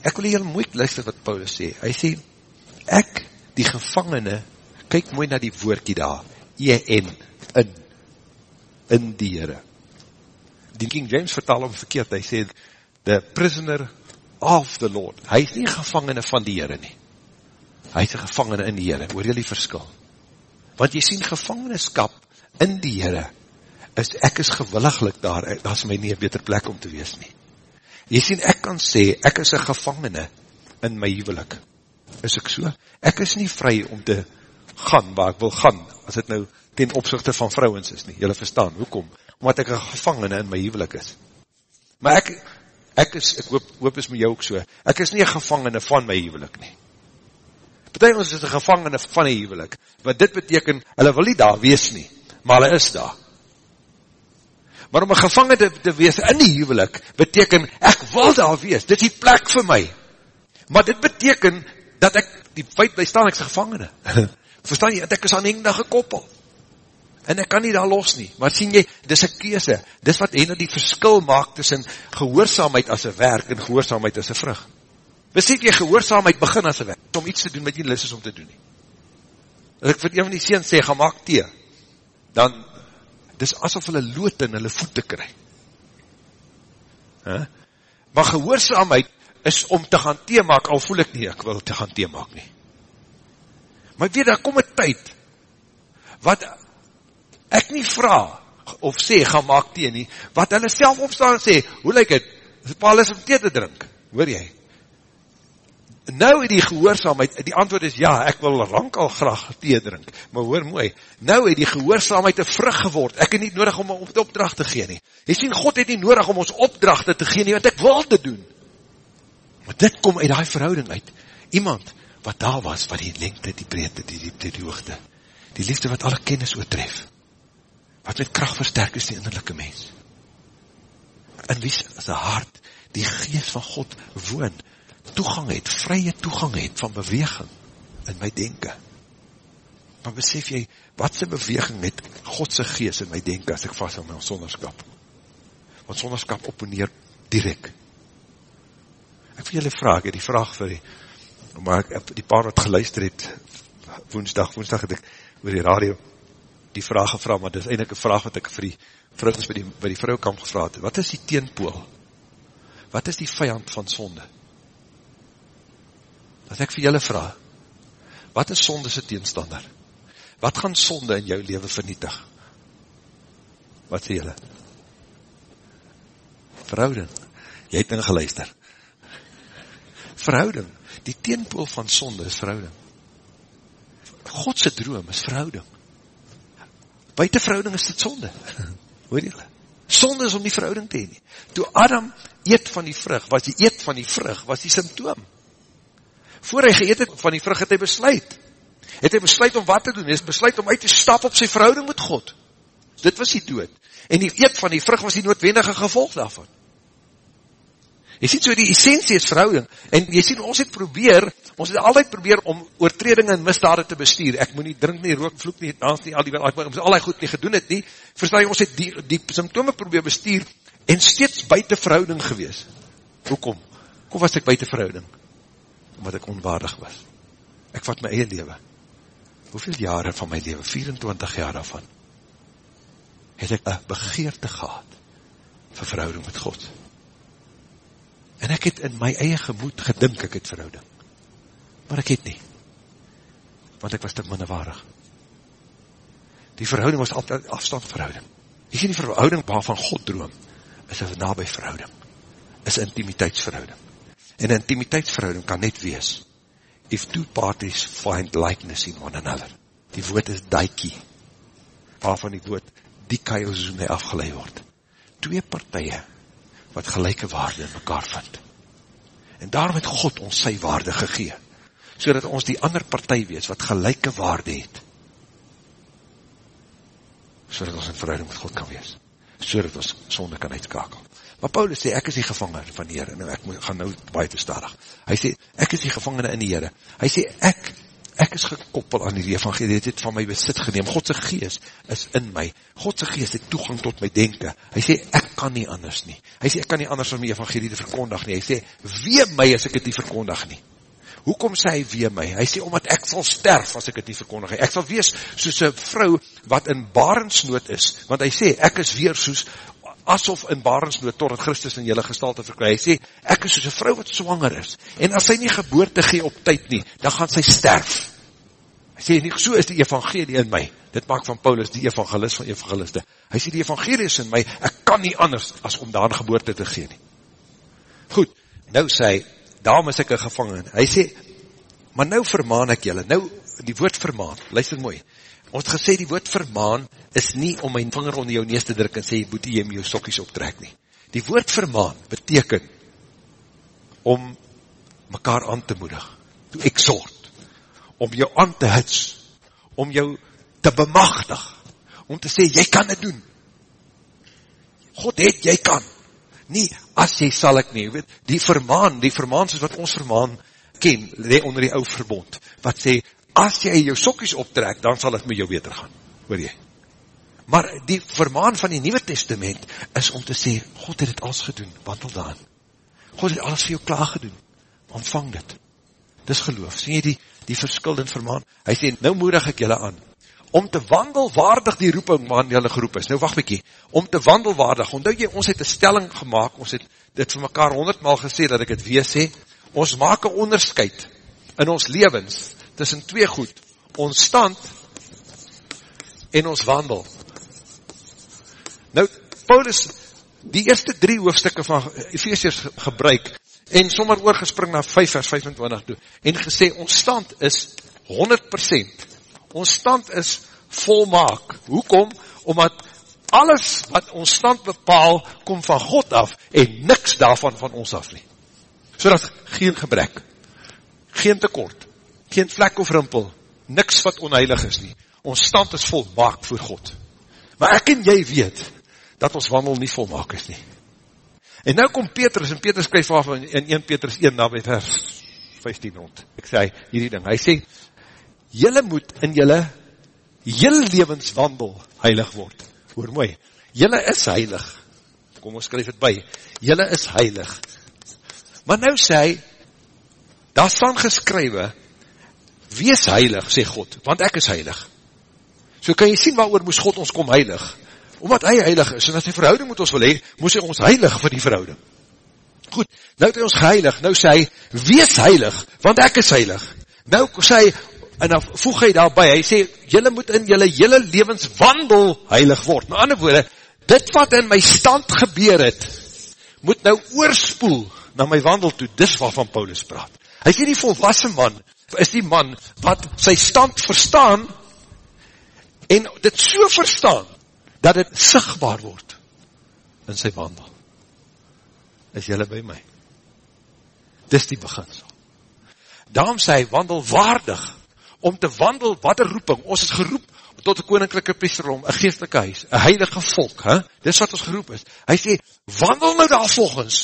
Ek wil heel mooi luister wat Paulus sê. Hy sê, ek, die gevangene, kyk mooi na die woordkie daar, E-N, in, in die Heere. Die King James vertaal om verkeerd, hy sê, the prisoner of the Lord. Hy is nie gevangene van die Heere nie. Hy is een gevangene in die Heere, hoor jy die verskil. Want jy sien gevangeneskap in die Heere, is ek is gewilliglik daar, daar is my nie een beter plek om te wees nie. Jy sien, ek kan sê, ek is een gevangene in my huwelik. Is ek so? Ek is nie vry om te gaan waar ek wil gaan, as het nou ten opzichte van vrouwens is nie. Julle verstaan, hoekom? Omdat ek een gevangene in my huwelik is. Maar ek, ek is, ek hoop, hoop is my jou ook so, ek is nie een gevangene van my huwelik nie. Partij ons is een gevangene van die huwelik, wat dit beteken, hulle wil nie daar wees nie, maar hulle is daar. Maar om een gevangen te, te wees in die huwelik, beteken, ek wil daar wees, dit is die plek vir my. Maar dit beteken, dat ek, die feit by staan, ek is gevangene. Verstaan jy, ek is aan hengende gekoppel. En ek kan nie daar los nie. Maar sien jy, dit is een kese. Dit is wat nou die verskil maak tussen gehoorzaamheid as een werk en gehoorzaamheid as een vrug. Besef jy, gehoorzaamheid begin as een werk, om iets te doen wat jy lis is om te doen nie. As ek vir een van die seens sê, ga maak thee, dan dis asof hulle lood in hulle voete kry. Huh? Maar gehoorzaamheid is om te gaan thee maak, al voel ek nie, ek wil te gaan thee maak nie. Maar weet, daar kom een tyd, wat ek nie vraag, of sê, gaan maak thee nie, wat hulle self opstaan en sê, hoe lyk het, Paul is om thee te drink, hoor jy? nou het die gehoorzaamheid, die antwoord is ja, ek wil rank al graag thee drink, maar hoor mooi, nou het die gehoorzaamheid een vrug geword, ek het nie nodig om een opdracht te gee nie, jy sien, God het nie nodig om ons opdrachte te gee nie, wat ek wil te doen, maar dit kom uit die verhouding uit, iemand wat daar was, wat die lengte, die breedte, die diepte, die hoogte, die liefde wat alle kennis oortref, wat met kracht versterk is die innerlijke mens, in wie sy hart, die geest van God woon, toegang het, vrye toegang het van beweging in my denken. Maar besef jy, wat sy beweging met Godse geest in my denken as ek vast aan my sonderskap? Want sonderskap opponeer direct. Ek vir julle vraag, die vraag vir die, maar ek, die paar wat geluister het, woensdag, woensdag het ek oor die radio die vraag gevra, maar dit is eindelijk een vraag wat ek vir die vrouwens by die, by die vrouwkamp gevra het. Wat is die teenpool? Wat is die vijand van sonde? dat ek vir julle vraag, wat is sonde sy teenstander? Wat gaan sonde in jou leven vernietig? Wat sê julle? Verhouding. Jy het ingeluister. Verhouding. Die teenpool van sonde is verhouding. Godse droom is verhouding. Buiten verhouding is dit sonde. Hoor julle? Sonde is om die verhouding te heen. Toe Adam eet van die vrug, was die eet van die vrug, was die symptoom voor hy geëet het van die vrug, het hy besluit. Het hy besluit om wat te doen? Het besluit om uit te stap op sy verhouding met God. Dit was die dood. En die eet van die vrug was die noodwendige gevolg daarvan. Jy sien so die essentie is verhouding, en jy sien ons het probeer, ons het altyd probeer om oortreding en misdade te bestuur, ek moet nie drink nie, rook, vloek nie, dans nie, al die, ek moet al die goed nie gedoen het nie, verstaan jy, ons het die, die symptome probeer bestuur, en steeds buiten verhouding gewees. Hoekom? Hoekom was ek buiten verhouding? Omdat ek onwaardig was. Ek vat my eie leven. Hoeveel jare van my leven? 24 jaar daarvan. Het ek een begeerte gehad vir verhouding met God. En ek het in my eie gemoed gedink ek het verhouding. Maar ek het nie. Want ek was te minnewaardig. Die verhouding was altijd afstand verhouding. Jy sien die verhouding waarvan God droom, is een nabij verhouding. Is een intimiteitsverhouding. En een intimiteitsverhouding kan net wees, if two parties find likeness in one another. Die woord is daikie, waarvan die woord die kaiozoen my afgeleid word. Twee partije wat gelijke waarde in mekaar vind. En daarom het God ons sy waarde gegee, so dat ons die ander partij wees, wat gelijke waarde het, so dat ons in verhouding met God kan wees, so dat ons sonde kan uitskakel. Maar Paulus sê, ek is die gevangene van die Heere, en ek moet, gaan nou baie te stadig. Hy sê, ek is die gevangene in die Heere. Hy sê, ek ek is gekoppel aan die evangelie, dit het van my besit geneem, Godse gees is in my, Godse gees het toegang tot my denken, hy sê, ek kan nie anders nie, hy sê, ek kan nie anders van my evangelie te verkondig nie, hy sê, wee my as ek het nie verkondig nie, hoekom sê hy wee my, hy sê, omdat ek sal sterf as ek het nie verkondig ek sal wees soos een vrou wat in barensnood is, want hy sê, ek is weer soos, asof in barensnood, totdat Christus in jylle gestalte verkry, hy sê, ek is soos een vrou wat zwanger is, en as sy nie geboorte gee op tyd nie, dan gaan sy sterf, Hy sê, nie, so is die evangelie in my. Dit maak van Paulus die evangelist van evangeliste. Hy sê, die evangelie is in my, ek kan nie anders as om daar geboorte te gee nie. Goed, nou sê hy, daarom is ek een gevangen. Hy sê, maar nou vermaan ek julle, nou die woord vermaan, luister mooi, ons het gesê die woord vermaan is nie om my vinger onder jou neus te druk en sê, moet jy my jou sokkies optrek nie. Die woord vermaan beteken om mekaar aan te moedig, to exhort om jou aan te hits, om jou te bemachtig, om te sê, jy kan het doen. God het, jy kan. Nie, as jy sal ek nie, weet, die vermaan, die vermaan soos wat ons vermaan ken, le onder die ou verbond, wat sê, as jy jou sokkies optrek, dan sal het met jou beter gaan, hoor jy. Maar die vermaan van die Nieuwe Testament is om te sê, God het het alles gedoen, wandel daan. God het alles vir jou klaar gedoen, ontvang dit. Dis geloof, sê jy die, die verskil in vermaan. Hy sê, nou moedig ek julle aan, om te wandelwaardig die roeping waarin julle geroep is. Nou wacht bykie, om te wandelwaardig, omdat jy, ons het een stelling gemaakt, ons het dit vir mekaar honderdmaal gesê, dat ek het weer sê, ons maak een onderscheid in ons levens, tussen twee goed, ons stand en ons wandel. Nou, Paulus, die eerste drie hoofstukke van Ephesians gebruik, en sommer oorgespring na 5 vers 25 toe, en gesê, ons stand is 100%, ons stand is volmaak, hoekom? Omdat alles wat ons stand bepaal, kom van God af, en niks daarvan van ons af nie. So dat geen gebrek, geen tekort, geen vlek of rimpel, niks wat onheilig is nie, ons stand is volmaak voor God. Maar ek en jy weet, dat ons wandel nie volmaak is nie. En nou kom Petrus, en Petrus skryf af in 1 Petrus 1, na by vers 15 rond. Ek sê hierdie ding, hy sê, jylle moet in jylle, jylle levenswandel heilig word. Hoor mooi, jylle is heilig. Kom ons skryf het by, jylle is heilig. Maar nou sê hy, daar staan geskrywe, wees heilig, sê God, want ek is heilig. So kan jy sien waar moes God ons kom heilig omdat hy heilig is, en as die verhouding moet ons wil hee, moes hy ons heilig vir die verhouding. Goed, nou het hy ons geheilig, nou sê hy, wees heilig, want ek is heilig. Nou sê hy, en dan voeg hy daarby, hy sê, jylle moet in jylle jylle levenswandel heilig word. Maar ander woorde, dit wat in my stand gebeur het, moet nou oorspoel na my wandel toe, dis waarvan Paulus praat. Hy sê die volwassen man, is die man wat sy stand verstaan, en dit so verstaan, dat het sigtbaar word in sy wandel. Is jylle by my? Dis die beginsel. Daarom sê hy, wandel waardig, om te wandel, wat een roeping, ons is geroep tot een koninklijke priesterom, een geestelike huis, een heilige volk, he? dis wat ons geroep is. Hy sê, wandel nou daar volgens,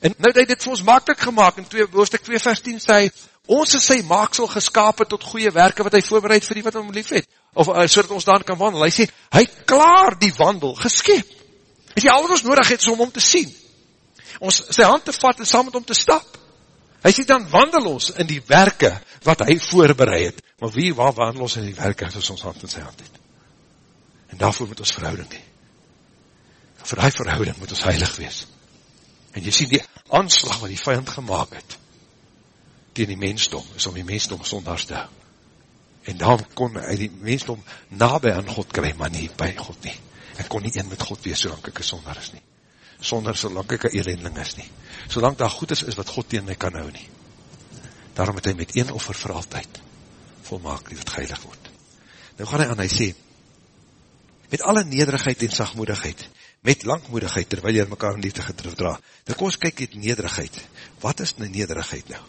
En nou het hy dit vir ons makkelijk gemaakt, in 2, hoofdstuk 2 vers 10 sê hy, ons is sy maaksel geskapen tot goeie werke wat hy voorbereid vir die wat hom lief het, of uh, so dat ons daar kan wandel. Hy sê, hy klaar die wandel geskep. Hy sê, al wat ons nodig het is om om te sien. Ons sy hand te vat en saam met om te stap. Hy sê, dan wandel ons in die werke wat hy voorbereid het. Maar wie, waar wandel ons in die werke as ons hand in sy hand het? En daarvoor moet ons verhouding hee. Voor die verhouding moet ons heilig wees. En jy sien die aanslag wat die vijand gemaakt het, tegen die mensdom, is om die mensdom sondags te hou. En daarom kon hy die mensdom nabij aan God kry, maar nie by God nie. Ek kon nie een met God wees, solang ek een sonder is nie. Sonder solang ek een elending is nie. Solang daar goed is, is wat God tegen my kan hou nie. Daarom het hy met een offer vir altyd volmaak die wat geilig word. Nou gaan hy aan, hy sê, met alle nederigheid en sagmoedigheid, met langmoedigheid, terwyl jy mekaar in liefde gedrif dra. Nou kom ons kyk het nederigheid. Wat is die nederigheid nou?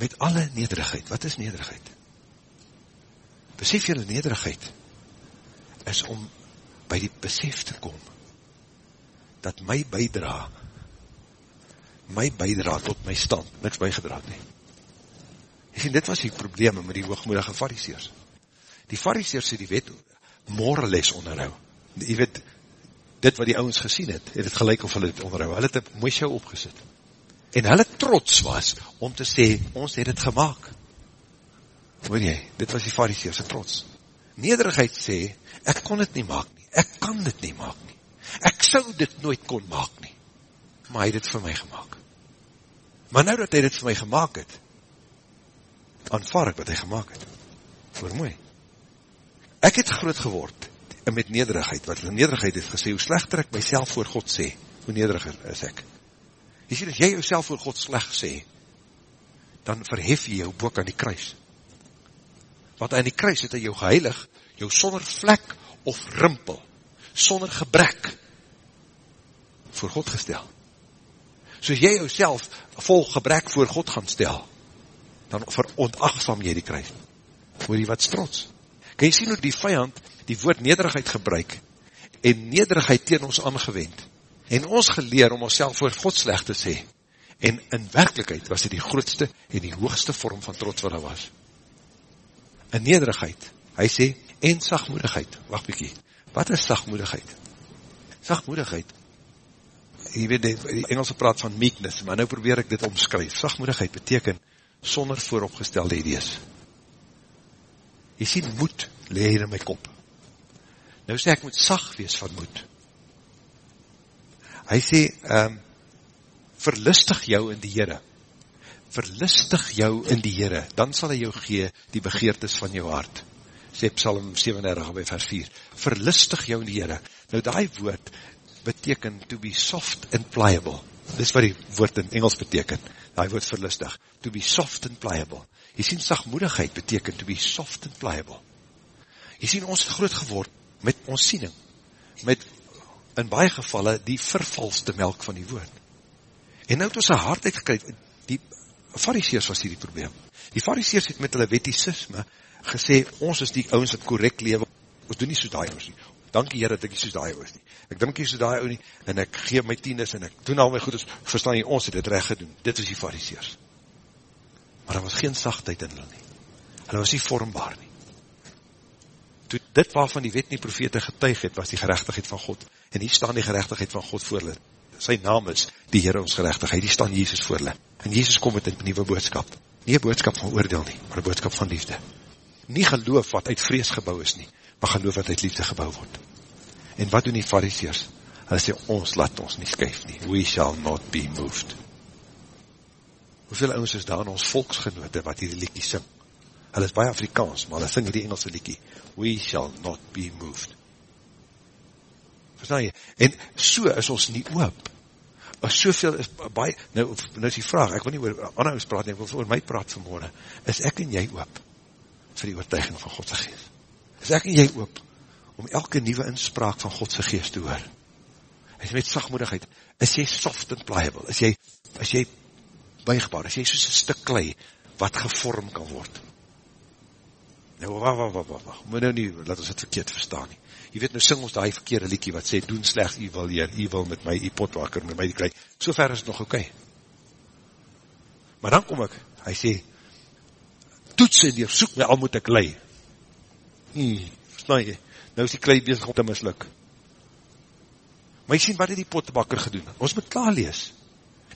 Met alle nederigheid. Wat is nederigheid? Besef jy die nederigheid is om by die besef te kom dat my bijdra my bijdra tot my stand niks bijgedraad nie. Jy sien, dit was die probleem met die hoogmoedige fariseers. Die fariseers het die wet morales onderhou. Jy weet, dit wat die ouwens gesien het, het het gelijk of hulle het onderhou, hulle het een mooi show opgesit, en hulle trots was, om te sê, ons het het gemaakt, hoor jy, dit was die fariseerse trots, nederigheid sê, ek kon het nie maak nie, ek kan dit nie maak nie, ek sou dit nooit kon maak nie, maar hy het het vir my gemaakt, maar nou dat hy dit vir my gemaakt het, aanvaar ek wat hy gemaakt het, hoor mooi, ek het groot geword, met nederigheid, wat in nederigheid het gesê, hoe slechter ek myself voor God sê, hoe nederiger is ek. Jy sê, as jy jouself voor God slecht sê, dan verhef jy jou boek aan die kruis. Want aan die kruis het hy jou geheilig, jou sonder vlek of rimpel, sonder gebrek, voor God gestel. So as jy jouself vol gebrek voor God gaan stel, dan veronachtsam jy die kruis. Hoor jy wat strots? Kan jy sien hoe die vijand die woord nederigheid gebruik en nederigheid teen ons aangewend en ons geleer om ons voor God slecht te sê en in werkelijkheid was dit die grootste en die hoogste vorm van trots wat hy was. In nederigheid, hy sê, en sagmoedigheid, wacht bykie, wat is sagmoedigheid? Sagmoedigheid, jy weet, die Engelse praat van meekness, maar nou probeer ek dit omskryf, sagmoedigheid beteken sonder vooropgestelde idees. Jy sien moed, leer hier in my kop, Nou sê ek moet sag wees van moed. Hy sê, um, verlustig jou in die Heere. Verlustig jou in die Heere, dan sal hy jou gee die begeertes van jou hart. Sê Psalm 37 by vers 4. Verlustig jou in die Heere. Nou die woord beteken to be soft and pliable. Dis wat die woord in Engels beteken. Die woord verlustig. To be soft and pliable. Jy sien, sagmoedigheid beteken to be soft and pliable. Jy sien, ons groot geword met ons siening, met in baie gevalle die vervalste melk van die woord. En nou het ons een hardheid gekryf, die fariseers was hier die probleem. Die fariseers het met hulle wettisisme gesê, ons is die ouwens wat correct lewe, ons doen nie so daai ouwens nie. Dankie Heer dat ek nie so daai ouwens nie. Ek dink nie so daai ouwens nie, en ek geef my tiendes, en ek doen al my goed, verstaan jy, ons het dit recht gedoen. Dit is die fariseers. Maar daar was geen sachtheid in hulle nie. Hulle was nie vormbaar nie toe dit waarvan die wet nie profete getuig het, was die gerechtigheid van God. En hier staan die gerechtigheid van God voor hulle. Sy naam is die Heere ons gerechtigheid, die staan Jezus voor hulle. En Jezus kom met een nieuwe boodskap. Nie een boodskap van oordeel nie, maar een boodskap van liefde. Nie geloof wat uit vrees gebouw is nie, maar geloof wat uit liefde gebouw word. En wat doen die fariseers? Hulle sê, ons laat ons nie skuif nie. We shall not be moved. Hoeveel ouwens is daar in ons volksgenote wat hier die liekie sing? Hulle is baie Afrikaans, maar hulle sing die Engelse liekie we shall not be moved. Verstaan jy? En so is ons nie oop. As soveel is baie, nou, nou is die vraag, ek wil nie oor anhouds praat nie, ek wil oor my praat vanmorgen, is ek en jy oop vir die oortuiging van Godse geest? Is ek en jy oop om elke nieuwe inspraak van Godse geest te hoor? Is met sagmoedigheid, is jy soft and pliable, is jy, is jy buigbaar, is jy soos een stuk klei wat gevorm kan word? Nou, wacht, wacht, wacht, wacht, moet nou nie, laat ons het verkeerd verstaan nie. jy weet, nou sing ons die verkeerde liekie, wat sê, doen slechts u wil, hier, u wil met my, u potwakker, met my die klei, so ver is het nog oké. Okay. Maar dan kom ek, hy sê, toets en die soek my, al moet ek lei. Hmm, verstaan jy, nou is die klei bezig om te misluk. Maar jy sien, wat het die potwakker gedoen? Ons moet klaar lees.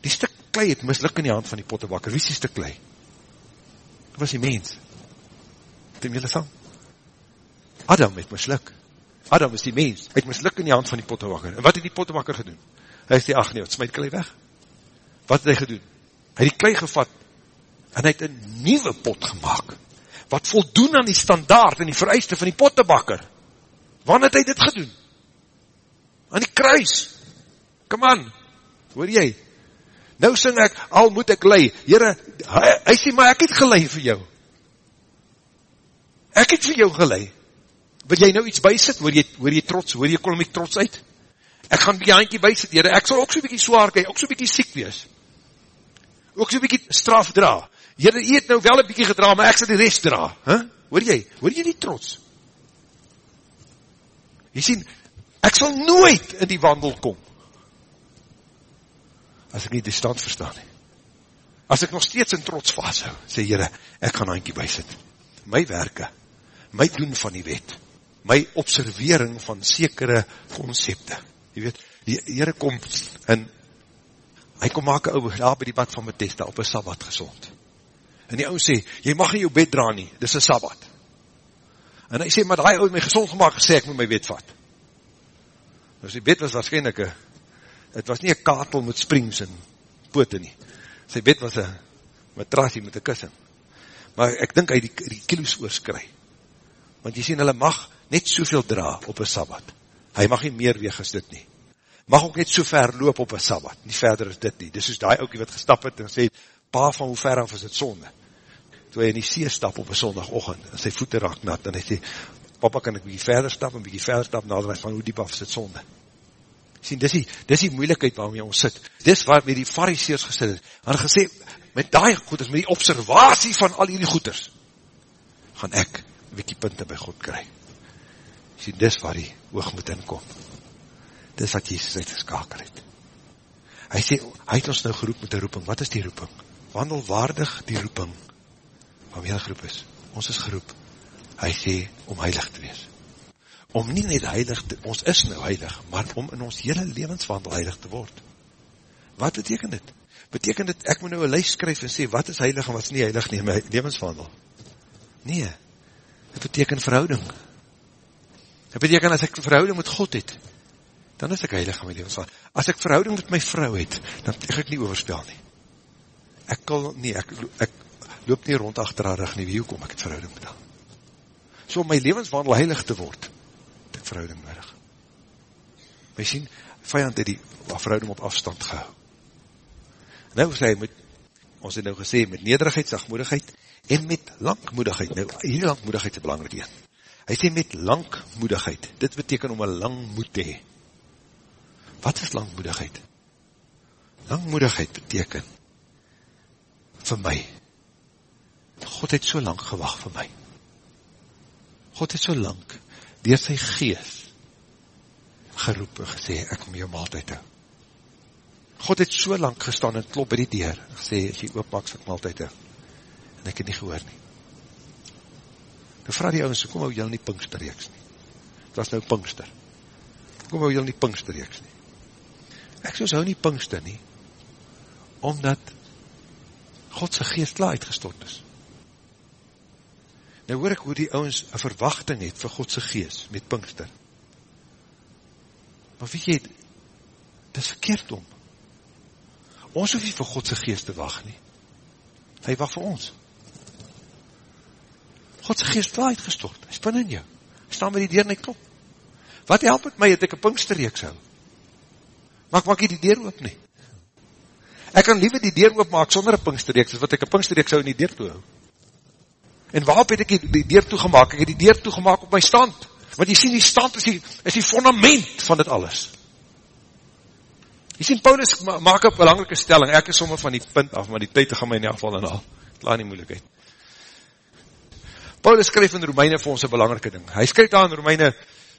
Die stuk klei het misluk in die hand van die potwakker. Wie is die stuk klei? Dat was die mens. Het hem julle saam? Adam het misluk. Adam is die mens. Hy het misluk in die hand van die pottewakker. En wat het die pottewakker gedoen? Hy is die ach nie, wat smijt klei weg. Wat het hy gedoen? Hy het die klei gevat en hy het een nieuwe pot gemaakt. Wat voldoen aan die standaard en die vereiste van die pottebakker. Wanneer het hy dit gedoen? Aan die kruis. Come on. Hoor jy? Nou sing ek, al moet ek lei. Heere, hy, hy sê, maar ek het gelei vir jou. Ek het vir jou gelei. Wil jy nou iets bysit? Hoor jy, hoor jy trots? Hoor jy kom ek trots uit? Ek gaan die handkie bysit, heren. Ek sal ook so'n bykie zwaar kijk, ook so'n bykie siek wees. Ook so'n bykie straf dra. Heren, jy het nou wel een bykie gedra, maar ek sal die rest dra. Huh? Hoor jy? Hoor jy nie trots? Jy sien, ek sal nooit in die wandel kom. As ek nie die stand verstaan nie. As ek nog steeds in trots vast hou, sê jyre, ek gaan handkie bysit. My werke, my doen van die wet, my observering van sekere concepte. Jy weet, die Heere kom en hy kom maak een ouwe daar by die bad van Bethesda op een Sabbat gezond. En die ouwe sê, jy mag nie jou bed dra nie, dis een Sabbat. En hy sê, maar die ouwe my gezond gemaakt, sê ek moet my bed vat. Dus die bed was waarschijnlijk een, het was nie een katel met springs en poote nie. Sy bed was een matrasie met een kussing. Maar ek dink hy die, die kilo's oorskry. Want jy sien, hulle mag net soveel dra op een sabbat. Hy mag nie meer weeg as dit nie. Mag ook net so ver loop op een sabbat. Nie verder as dit nie. Dis soos die oukie wat gestap het en sê, pa van hoe ver af is het sonde. Toe hy in die see stap op een sondagochtend, en sy voete raak nat, en hy sê, papa kan ek bykie verder stap, en bykie verder stap, nader van hoe diep af het sonde. Sien, dis die, dis die moeilikheid waarom jy ons sit. Dis waar met die fariseers gesit het. En gesê, met die goeders, met die observatie van al die goeders, gaan ek wiekie punte by God kry. Sien, dis waar die oog moet inkom. Dis wat Jesus uitgeskakel het. Hy sê, hy het ons nou geroep met die roeping. Wat is die roeping? Wandelwaardig die roeping waarmee hy geroep is. Ons is geroep. Hy sê, om heilig te wees. Om nie net heilig te, ons is nou heilig, maar om in ons hele levenswandel heilig te word. Wat beteken dit? Beteken dit, ek moet nou een lijst skryf en sê, wat is heilig en wat is nie heilig nie in my levenswandel? Nee, dit beteken verhouding. Dit beteken as ek verhouding met God het, dan is ek heilig in my levenswandel. As ek verhouding met my vrou het, dan ek ek nie overspel nie. Ek kan nie, ek, ek loop nie rond achter haar rug nie, wie kom ek het verhouding met haar? So om my levenswandel heilig te word, het ek verhouding nodig. My sien, vijand het die verhouding op afstand gehou. Nou sê hy, met, ons het nou gesê, met nederigheid, sagmoedigheid, en met langmoedigheid. Nou, hierdie langmoedigheid is belangrijk een. Hy sê met langmoedigheid, dit beteken om een lang moed te hee. Wat is langmoedigheid? Langmoedigheid beteken, vir my, God het so lang gewacht vir my. God het so lang, dier sy gees, geroep en gesê, ek kom jou maaltijd hou. God het so lang gestaan en klop by die deur, en gesê, as jy oopmaak, sal ek maaltijd hou. En ek het nie gehoor nie. Nou vraag die ouwens, kom hou jy nie pinksterreeks nie? Het was nou pinkster. Kom hou jy nie pinksterreeks nie? Ek soos hou nie pinkster nie, omdat Godse geest klaar uitgestort is. Nou hoor ek hoe die ouwens een verwachting het vir Godse geest met Pinkster. Maar weet jy, dit is verkeerd om. Ons hoef nie vir Godse geest te wacht nie. Hy wacht vir ons. Godse geest klaar uitgestort. Hy is binnen jou. Hy staan by die deur en hy klop. Wat help het my dat ek een Pinksterreeks hou? Maar ek maak hier die deur oop nie. Ek kan liever die deur oop maak sonder een Pinksterreeks, as wat ek een Pinksterreeks hou in die deur toe hou. En waarop het ek die deur toegemaak? Ek het die deur toegemaak op my stand. Want jy sien, die stand is die, is die fundament van dit alles. Jy sien, Paulus maak een belangrike stelling. Ek is sommer van die punt af, maar die tyd gaan my in die afval en al. Klaar nie moeilijkheid. Paulus skryf in Romeine vir ons een belangrike ding. Hy skryf daar in Romeine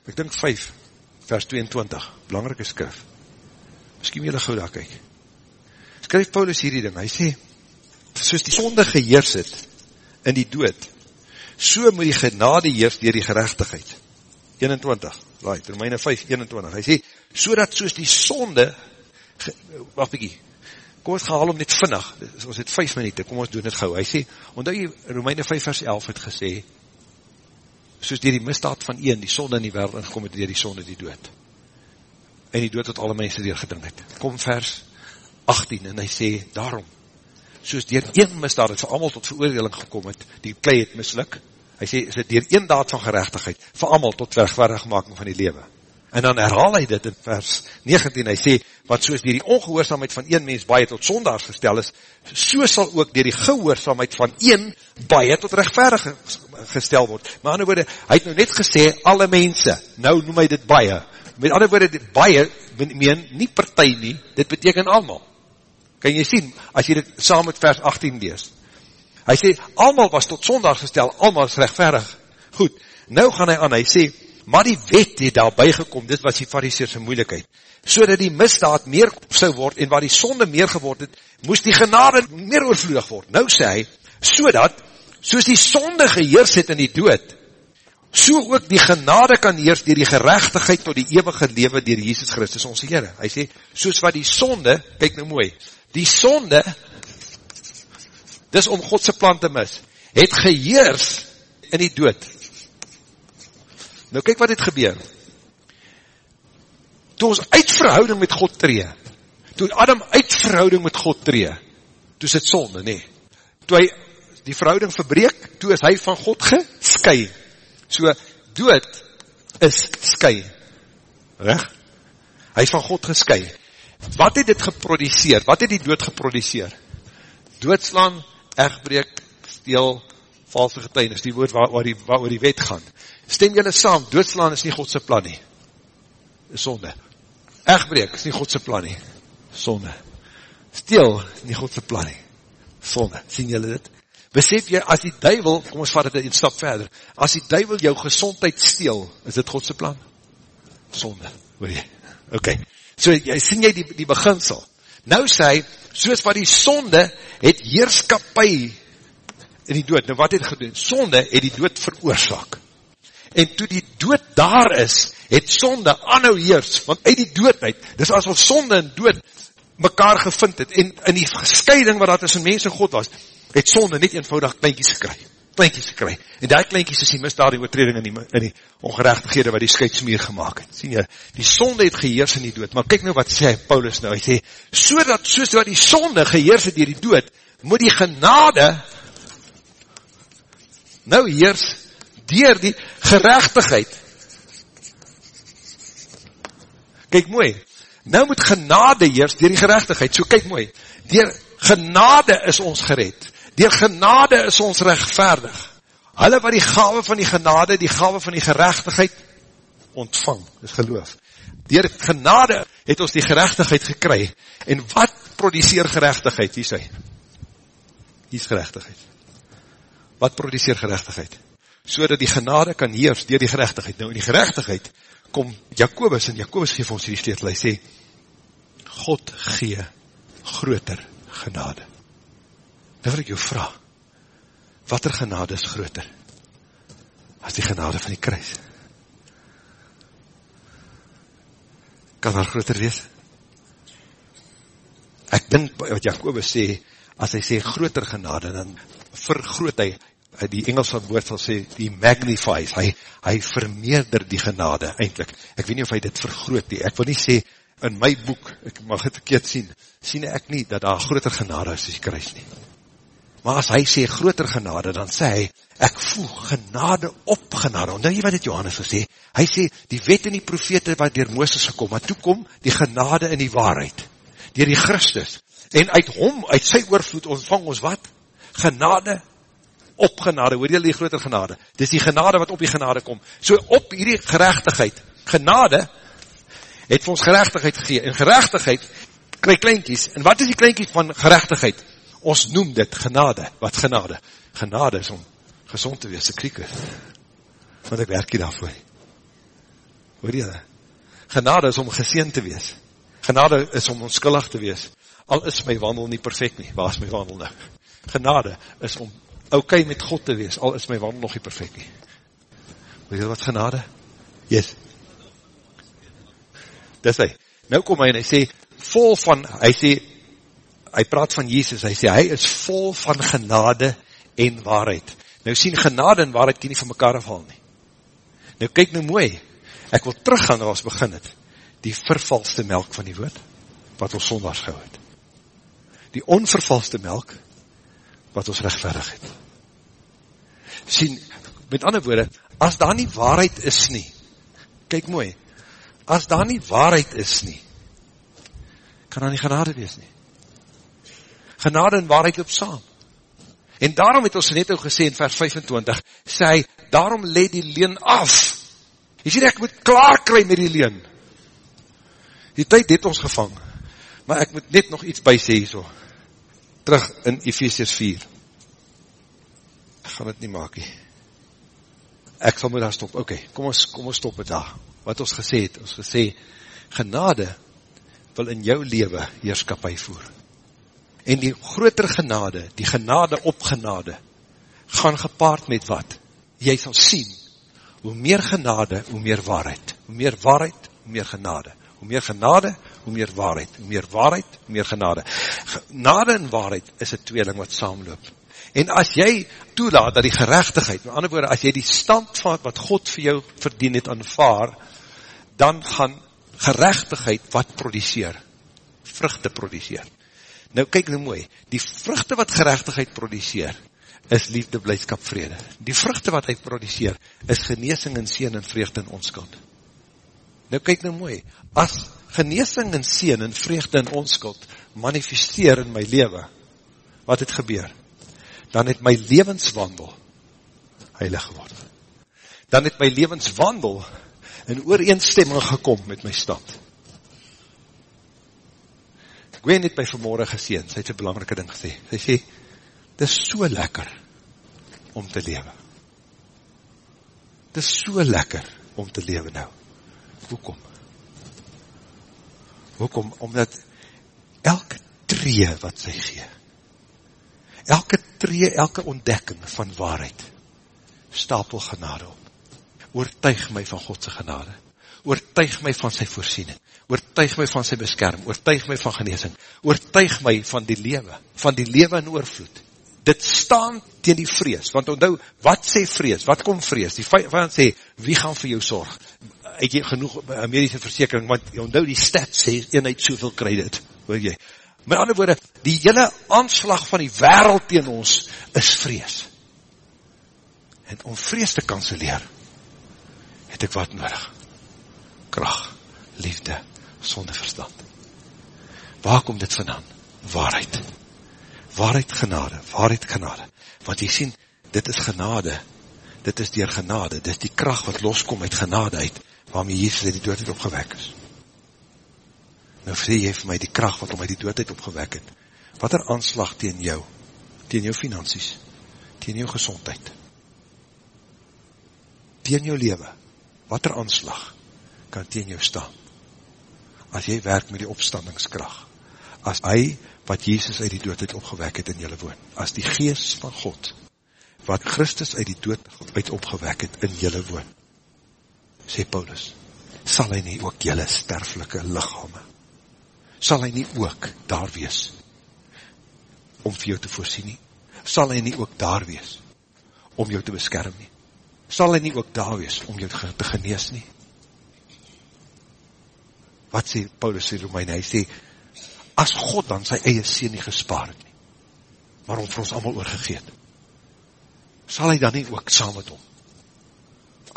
ek dink 5, vers 22, belangrike skrif. Misschien wil jy gauw daar kyk. Skryf Paulus hierdie ding, hy sê, soos die sonde geheers het in die dood, so moet die genade heers dier die gerechtigheid. 21, right, Romeine 5, 21, hy sê, so dat soos die sonde, wacht bykie, kom ons gehaal om net vinnig, ons het 5 minuut, kom ons doen het gauw, hy sê, omdat jy Romeine 5 vers 11 het gesê, soos dier die misdaad van een, die sonde in die wereld ingekom het, dier die sonde die dood. En die dood wat alle mense dier gedring het. Kom vers 18, en hy sê, daarom, soos dier een misdaad het vir allemaal tot veroordeling gekom het, die klei het misluk, hy sê, is het dier een daad van gerechtigheid, vir allemaal tot vergwerdigmaking van die lewe. En dan herhaal hy dit in vers 19, hy sê, wat soos dier die ongehoorzaamheid van een mens baie tot sondags gestel is, so sal ook dier die gehoorzaamheid van een baie tot rechtvaardig gestel word. Maar ander woorde, hy het nou net gesê, alle mense, nou noem hy dit baie. Met ander woorde, dit baie, meen, nie partij nie, dit beteken allemaal. Kan jy sien, as jy dit saam met vers 18 lees. Hy sê, allemaal was tot sondags gestel, allemaal is rechtvaardig. Goed, nou gaan hy aan, hy sê, maar die wet het daar bygekom, dit was die fariseerse moeilikheid, so dat die misdaad meer sou word, en waar die sonde meer geword het, moes die genade meer oorvloedig word. Nou sê hy, so dat, soos die sonde geheers het in die dood, so ook die genade kan heers dier die gerechtigheid tot die eeuwige lewe dier Jesus Christus onze Heere. Hy sê, soos wat die sonde, kyk nou mooi, die sonde, dis om Godse plan te mis, het geheers in die dood. Nou kyk wat het gebeur. Toe ons uit verhouding met God tree, toe Adam uit verhouding met God tree, toe is het sonde, nee. Toe hy die verhouding verbreek, toe is hy van God gesky. So, dood is sky. Reg? Hy is van God gesky. Wat het dit geproduceer? Wat het die dood geproduceer? Doodslaan, egbreek, steel, valse getuinis, die woord waar, waar, die, waar die wet gaan. Stem julle saam, doodslaan is nie Godse plan nie. Sonde. Egbreek is nie Godse plan nie. Sonde. Steel is nie Godse plan nie. Sonde. Sien julle dit? Besef jy, as die duivel, kom ons vat het een stap verder, as die duivel jou gezondheid steel, is dit Godse plan? Sonde. Hoor jy? Ok. So, jy, sien jy die, die beginsel? Nou sê hy, soos wat die sonde het heerskapie in die dood. Nou wat het gedoen? Sonde het die dood veroorzaak en toe die dood daar is, het sonde anhou heers, want uit die dood uit, dis asof sonde en dood mekaar gevind het, en in die scheiding wat dat tussen mens en God was, het sonde net eenvoudig kleinkies gekry, kleinkies gekry, en die kleinkies is die misdaad die oortreding in die, in die ongerechtighede wat die scheidsmeer gemaakt het, sien jy, die sonde het geheers in die dood, maar kyk nou wat sê Paulus nou, hy sê, so dat soos wat die sonde geheers het dier die dood, moet die genade nou heers dier die gerechtigheid. Kyk mooi, nou moet genade heers dier die gerechtigheid, so kyk mooi, dier genade is ons gered, dier genade is ons rechtvaardig, hulle wat die gave van die genade, die gave van die gerechtigheid ontvang, is geloof. Dier genade het ons die gerechtigheid gekry, en wat produceer gerechtigheid, hier sê? Hier is gerechtigheid. Wat produceer gerechtigheid? so dat die genade kan heers dier die gerechtigheid. Nou in die gerechtigheid kom Jacobus, en Jacobus geef ons die steetel, hy sê, God gee groter genade. Nou wil ek jou vraag, wat er genade is groter, as die genade van die kruis? Kan daar groter wees? Ek dink wat Jacobus sê, as hy sê groter genade, dan vergroot hy die Engelse woord sal sê, die magnifies, hy, hy vermeerder die genade, eindelijk. Ek weet nie of hy dit vergroot nie, ek wil nie sê, in my boek, ek mag het verkeerd sien, sien ek nie, dat daar groter genade is as die kruis nie. Maar as hy sê, groter genade, dan sê hy, ek voel genade op genade, omdat jy wat het Johannes gesê, hy sê, die wet en die profete wat dier Mooses gekom, maar toe kom die genade in die waarheid, dier die Christus, en uit hom, uit sy oorvloed, ontvang ons wat? Genade op genade, hoor jy die groter genade, dis die genade wat op die genade kom, so op hierdie gerechtigheid, genade, het vir ons gerechtigheid gegee, en gerechtigheid, kry kleinkies, en wat is die kleinkies van gerechtigheid? Ons noem dit genade, wat genade? Genade is om gezond te wees, te krieke, want ek werk hier daarvoor. Hoor jy dat? Genade is om geseen te wees. Genade is om onskullig te wees. Al is my wandel nie perfect nie. Waar is my wandel nou? Genade is om oké okay met God te wees, al is my wandel nog nie perfect nie. Weet jy wat genade? Yes. Dis hy. Nou kom hy en hy sê, vol van, hy sê, hy praat van Jesus, hy sê, hy is vol van genade en waarheid. Nou sien, genade en waarheid kan nie van mekaar afhaal nie. Nou kyk nou mooi, ek wil teruggaan waar ons begin het, die vervalste melk van die woord, wat ons sondags gehou het. Die onvervalste melk, wat ons rechtverig het. Sien, met ander woorde, as daar nie waarheid is nie, kyk mooi, as daar nie waarheid is nie, kan daar nie genade wees nie. Genade en waarheid loop saam. En daarom het ons net ook gesê in vers 25, sê hy, daarom leed die leen af. Jy sê, ek moet klaar kry met die leen. Die tyd het ons gevang, maar ek moet net nog iets by sê so. Terug in Ephesians 4. Ek gaan het nie maak nie. Ek sal moet daar stop. Oké, okay, kom, kom ons stop het daar. Wat ons gesê het, ons gesê, genade wil in jou leven heerskapie voer. En die groter genade, die genade op genade, gaan gepaard met wat? Jy sal sien, hoe meer genade, hoe meer waarheid. Hoe meer waarheid, hoe meer genade. Hoe meer genade, hoe meer waarheid. Hoe meer waarheid, hoe meer genade. Genade en waarheid is een tweeling wat saamloop. En as jy toelaat dat die gerechtigheid, met ander woorde, as jy die stand van wat God vir jou verdien het aanvaar, dan gaan gerechtigheid wat produceer, vruchte produceer. Nou kyk nou mooi, die vruchte wat gerechtigheid produceer, is liefde, blijdskap, vrede. Die vruchte wat hy produceer, is geneesing en seen en vreugde en onskuld. Nou kyk nou mooi, as geneesing en seen en vreugde en onskuld manifesteer in my leven, wat het gebeur? Dan het my levenswandel heilig geword. Dan het my levenswandel in ooreenstemming gekom met my stand. Gwen het by vanmorgen geseen, sy het een belangrike ding gesê, sy sê, dit is so lekker om te lewe. Dit is so lekker om te lewe nou. Hoekom? Hoekom? Omdat elke tree wat sy gee, elke tree, elke ontdekking van waarheid, stapel genade op. Oortuig my van Godse genade. Oortuig my van sy voorsiening oortuig my van sy beskerm, oortuig my van geneesing, oortuig my van die lewe, van die lewe in oorvloed. Dit staan teen die vrees, want onthou, wat sê vrees, wat kom vrees? Die vijand sê, wie gaan vir jou sorg? Het jy genoeg medische versekering, want onthou die stat sê, eenheid soveel kry dit, hoor jy. Met ander woorde, die hele aanslag van die wereld teen ons, is vrees. En om vrees te kanseleer, het ek wat nodig? Kracht, liefde, sonder verstand. Waar kom dit vandaan? Waarheid. Waarheid genade, waarheid genade. Want jy sien, dit is genade, dit is dier genade, dit is die kracht wat loskom uit genade uit, waarmee Jezus uit die doodheid opgewek is. Nou sê jy vir my die kracht wat om uit die doodheid opgewek het, wat er aanslag teen jou, teen jou finansies, teen jou gezondheid, teen jou leven, wat er aanslag kan teen jou staan? as jy werk met die opstandingskracht, as hy wat Jezus uit die dood het opgewek het in jylle woon, as die geest van God, wat Christus uit die dood uit opgewek het in jylle woon, sê Paulus, sal hy nie ook jylle sterflike lichame, sal hy nie ook daar wees, om vir jou te voorsien nie, sal hy nie ook daar wees, om jou te beskerm nie, sal hy nie ook daar wees, om jou te genees nie, wat sê Paulus sê Romein, hy sê, as God dan sy eie sien nie gespaar het nie, waarom vir ons allemaal oorgegeet, sal hy dan nie ook saam met hom,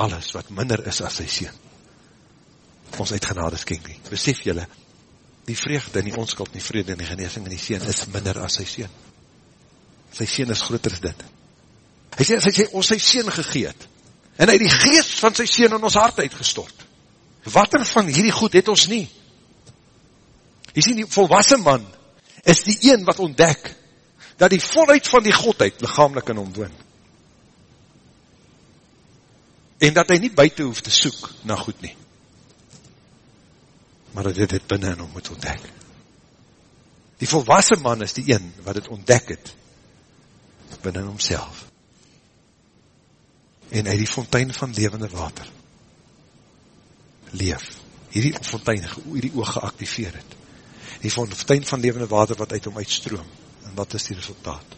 alles wat minder is as sy sien, ons uit genade skenk nie, besef jylle, die vreugde en die onskuld, die vrede en die geneesing en die sien, is minder as sy sien, sy sien is groter as dit, hy sê, hy sê, ons sy sien gegeet, en hy die geest van sy sien in ons hart uitgestort, wat er van hierdie goed het ons nie? Jy sien, die volwassen man is die een wat ontdek dat die volheid van die Godheid lichamelijk in hom woon. En dat hy nie buiten hoef te soek na goed nie. maar dat dit het binnen in hom moet ontdek. Die volwassen man is die een wat het ontdek het, binnen in homself. En hy die fontein van levende water, leef, hierdie fontein, hierdie oog geactiveer het, die fontein van levende water wat uit hom uitstroom, en wat is die resultaat?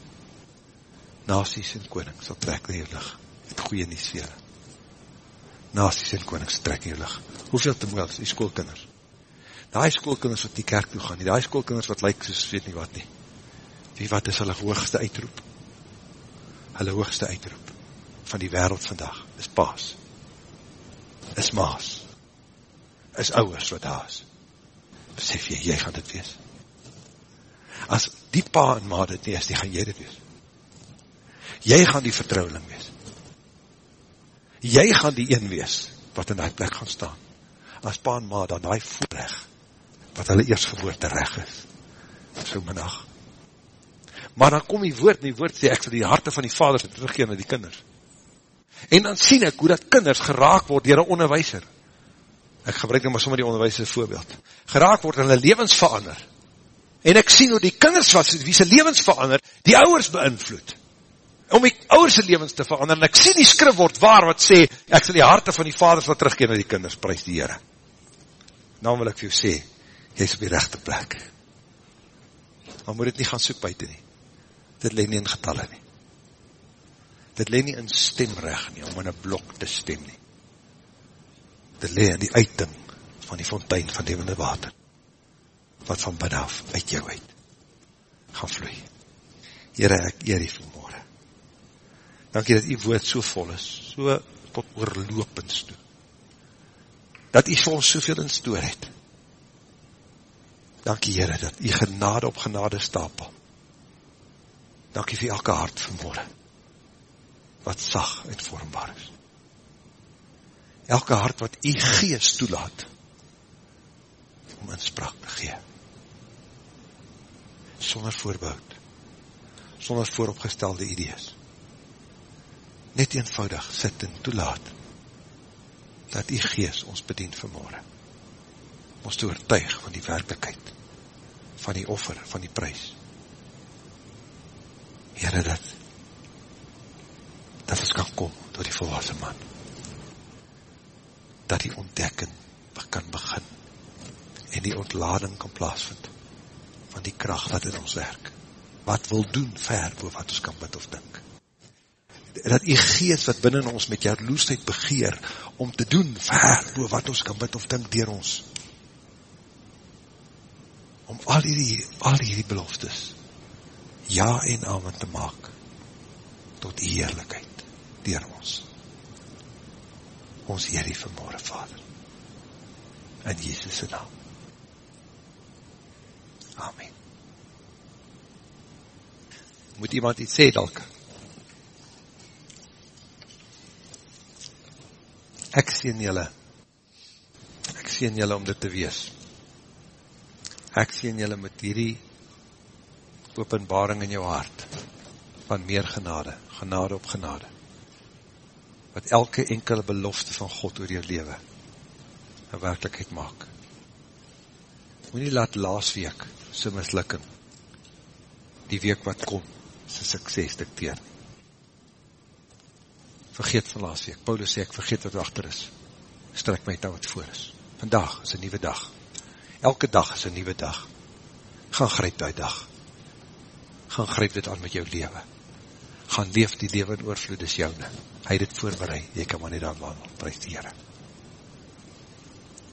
Nasies en konings sal trek in jou licht, het goeie nie sfere. Nasies en konings trek in jou licht. Hoeveel te moel, die schoolkinders? Die schoolkinders wat die kerk toe gaan, die schoolkinders wat lyk soos weet nie wat nie. Wie wat is hulle hoogste uitroep? Hulle hoogste uitroep van die wereld vandag is paas. Is maas. Is ouwers wat daar is. Besef jy, jy gaan dit wees. As die pa en ma dit nie is, die gaan jy dit wees. Jy gaan die vertrouweling wees. Jy gaan die een wees, wat in die plek gaan staan. As pa en ma dan die voorrecht, wat hulle eers geboorte reg is. So minag. Maar dan kom die woord, die woord sê, ek sal die harte van die vaders teruggeen na die kinders. En dan sien ek hoe dat kinders geraak word dier een onderwijser. Ek gebruik nou maar sommer die onderwijser voorbeeld. Geraak word en hulle levens verander. En ek sien hoe die kinders wat, wie sy levens verander, die ouwers beïnvloed. Om die ouwers levens te verander. En ek sien die skrif word waar wat sê, ek sal die harte van die vaders wat terugkeer na die kinders, prijs die Heere. Nou wil ek vir jou sê, jy is op die rechte plek. Maar moet het nie gaan soek buiten nie. Dit leen nie in getalle nie. Dit leen nie in stemrecht nie, om in een blok te stem nie. Dit leen in die uiting van die fontein van levende water, wat van binnen af uit jou uit gaan vloei. Heere, ek eer die vanmorgen. Dankie dat die woord so vol is, so tot oorlopends toe. Dat die vir ons soveel in stoor het. Dankie Heere, dat die genade op genade stapel. Dankie vir elke hart vanmorgen, wat sag en vormbaar is. Elke hart wat die geest toelaat, om in spraak te gee. Sonder voorboud, sonder vooropgestelde idees. Net eenvoudig sit en toelaat, dat die geest ons bedien vanmorgen. Ons te oortuig van die werkelijkheid, van die offer, van die prijs. Heere, dat, dat ons kan kom door die volwassen man. Dat die ontdekking kan begin en die ontlading kan plaasvind van die kracht wat in ons werk. Wat wil doen ver voor wat ons kan bid of dink. Dat die geest wat binnen ons met jaloesheid begeer om te doen ver voor wat ons kan bid of dink dier ons. Om al die, al die beloftes ja en amen te maak tot die heerlijkheid dier ons. Ons Heer die vanmorgen Vader in Jesus' naam. Amen. Moet iemand iets sê, dalk? Ek sien julle. Ek sien julle om dit te wees. Ek sien julle met hierdie openbaring in jou hart van meer genade, genade op genade. Wat elke enkele belofte van God oor jou leven een werkelijkheid maak. Moet nie laat laas week sy mislukking die week wat kom sy sukses dikteer. Vergeet van laas week. Paulus sê ek vergeet wat achter is. Strik my nou wat voor is. Vandaag is een nieuwe dag. Elke dag is een nieuwe dag. Gaan grijp die dag. Gaan grijp dit aan met jou leven. Gaan leef die leven oorvloed is jou. Hy het het voorbereid. Jy kan maar nie dan wandel. Prijs die Heere.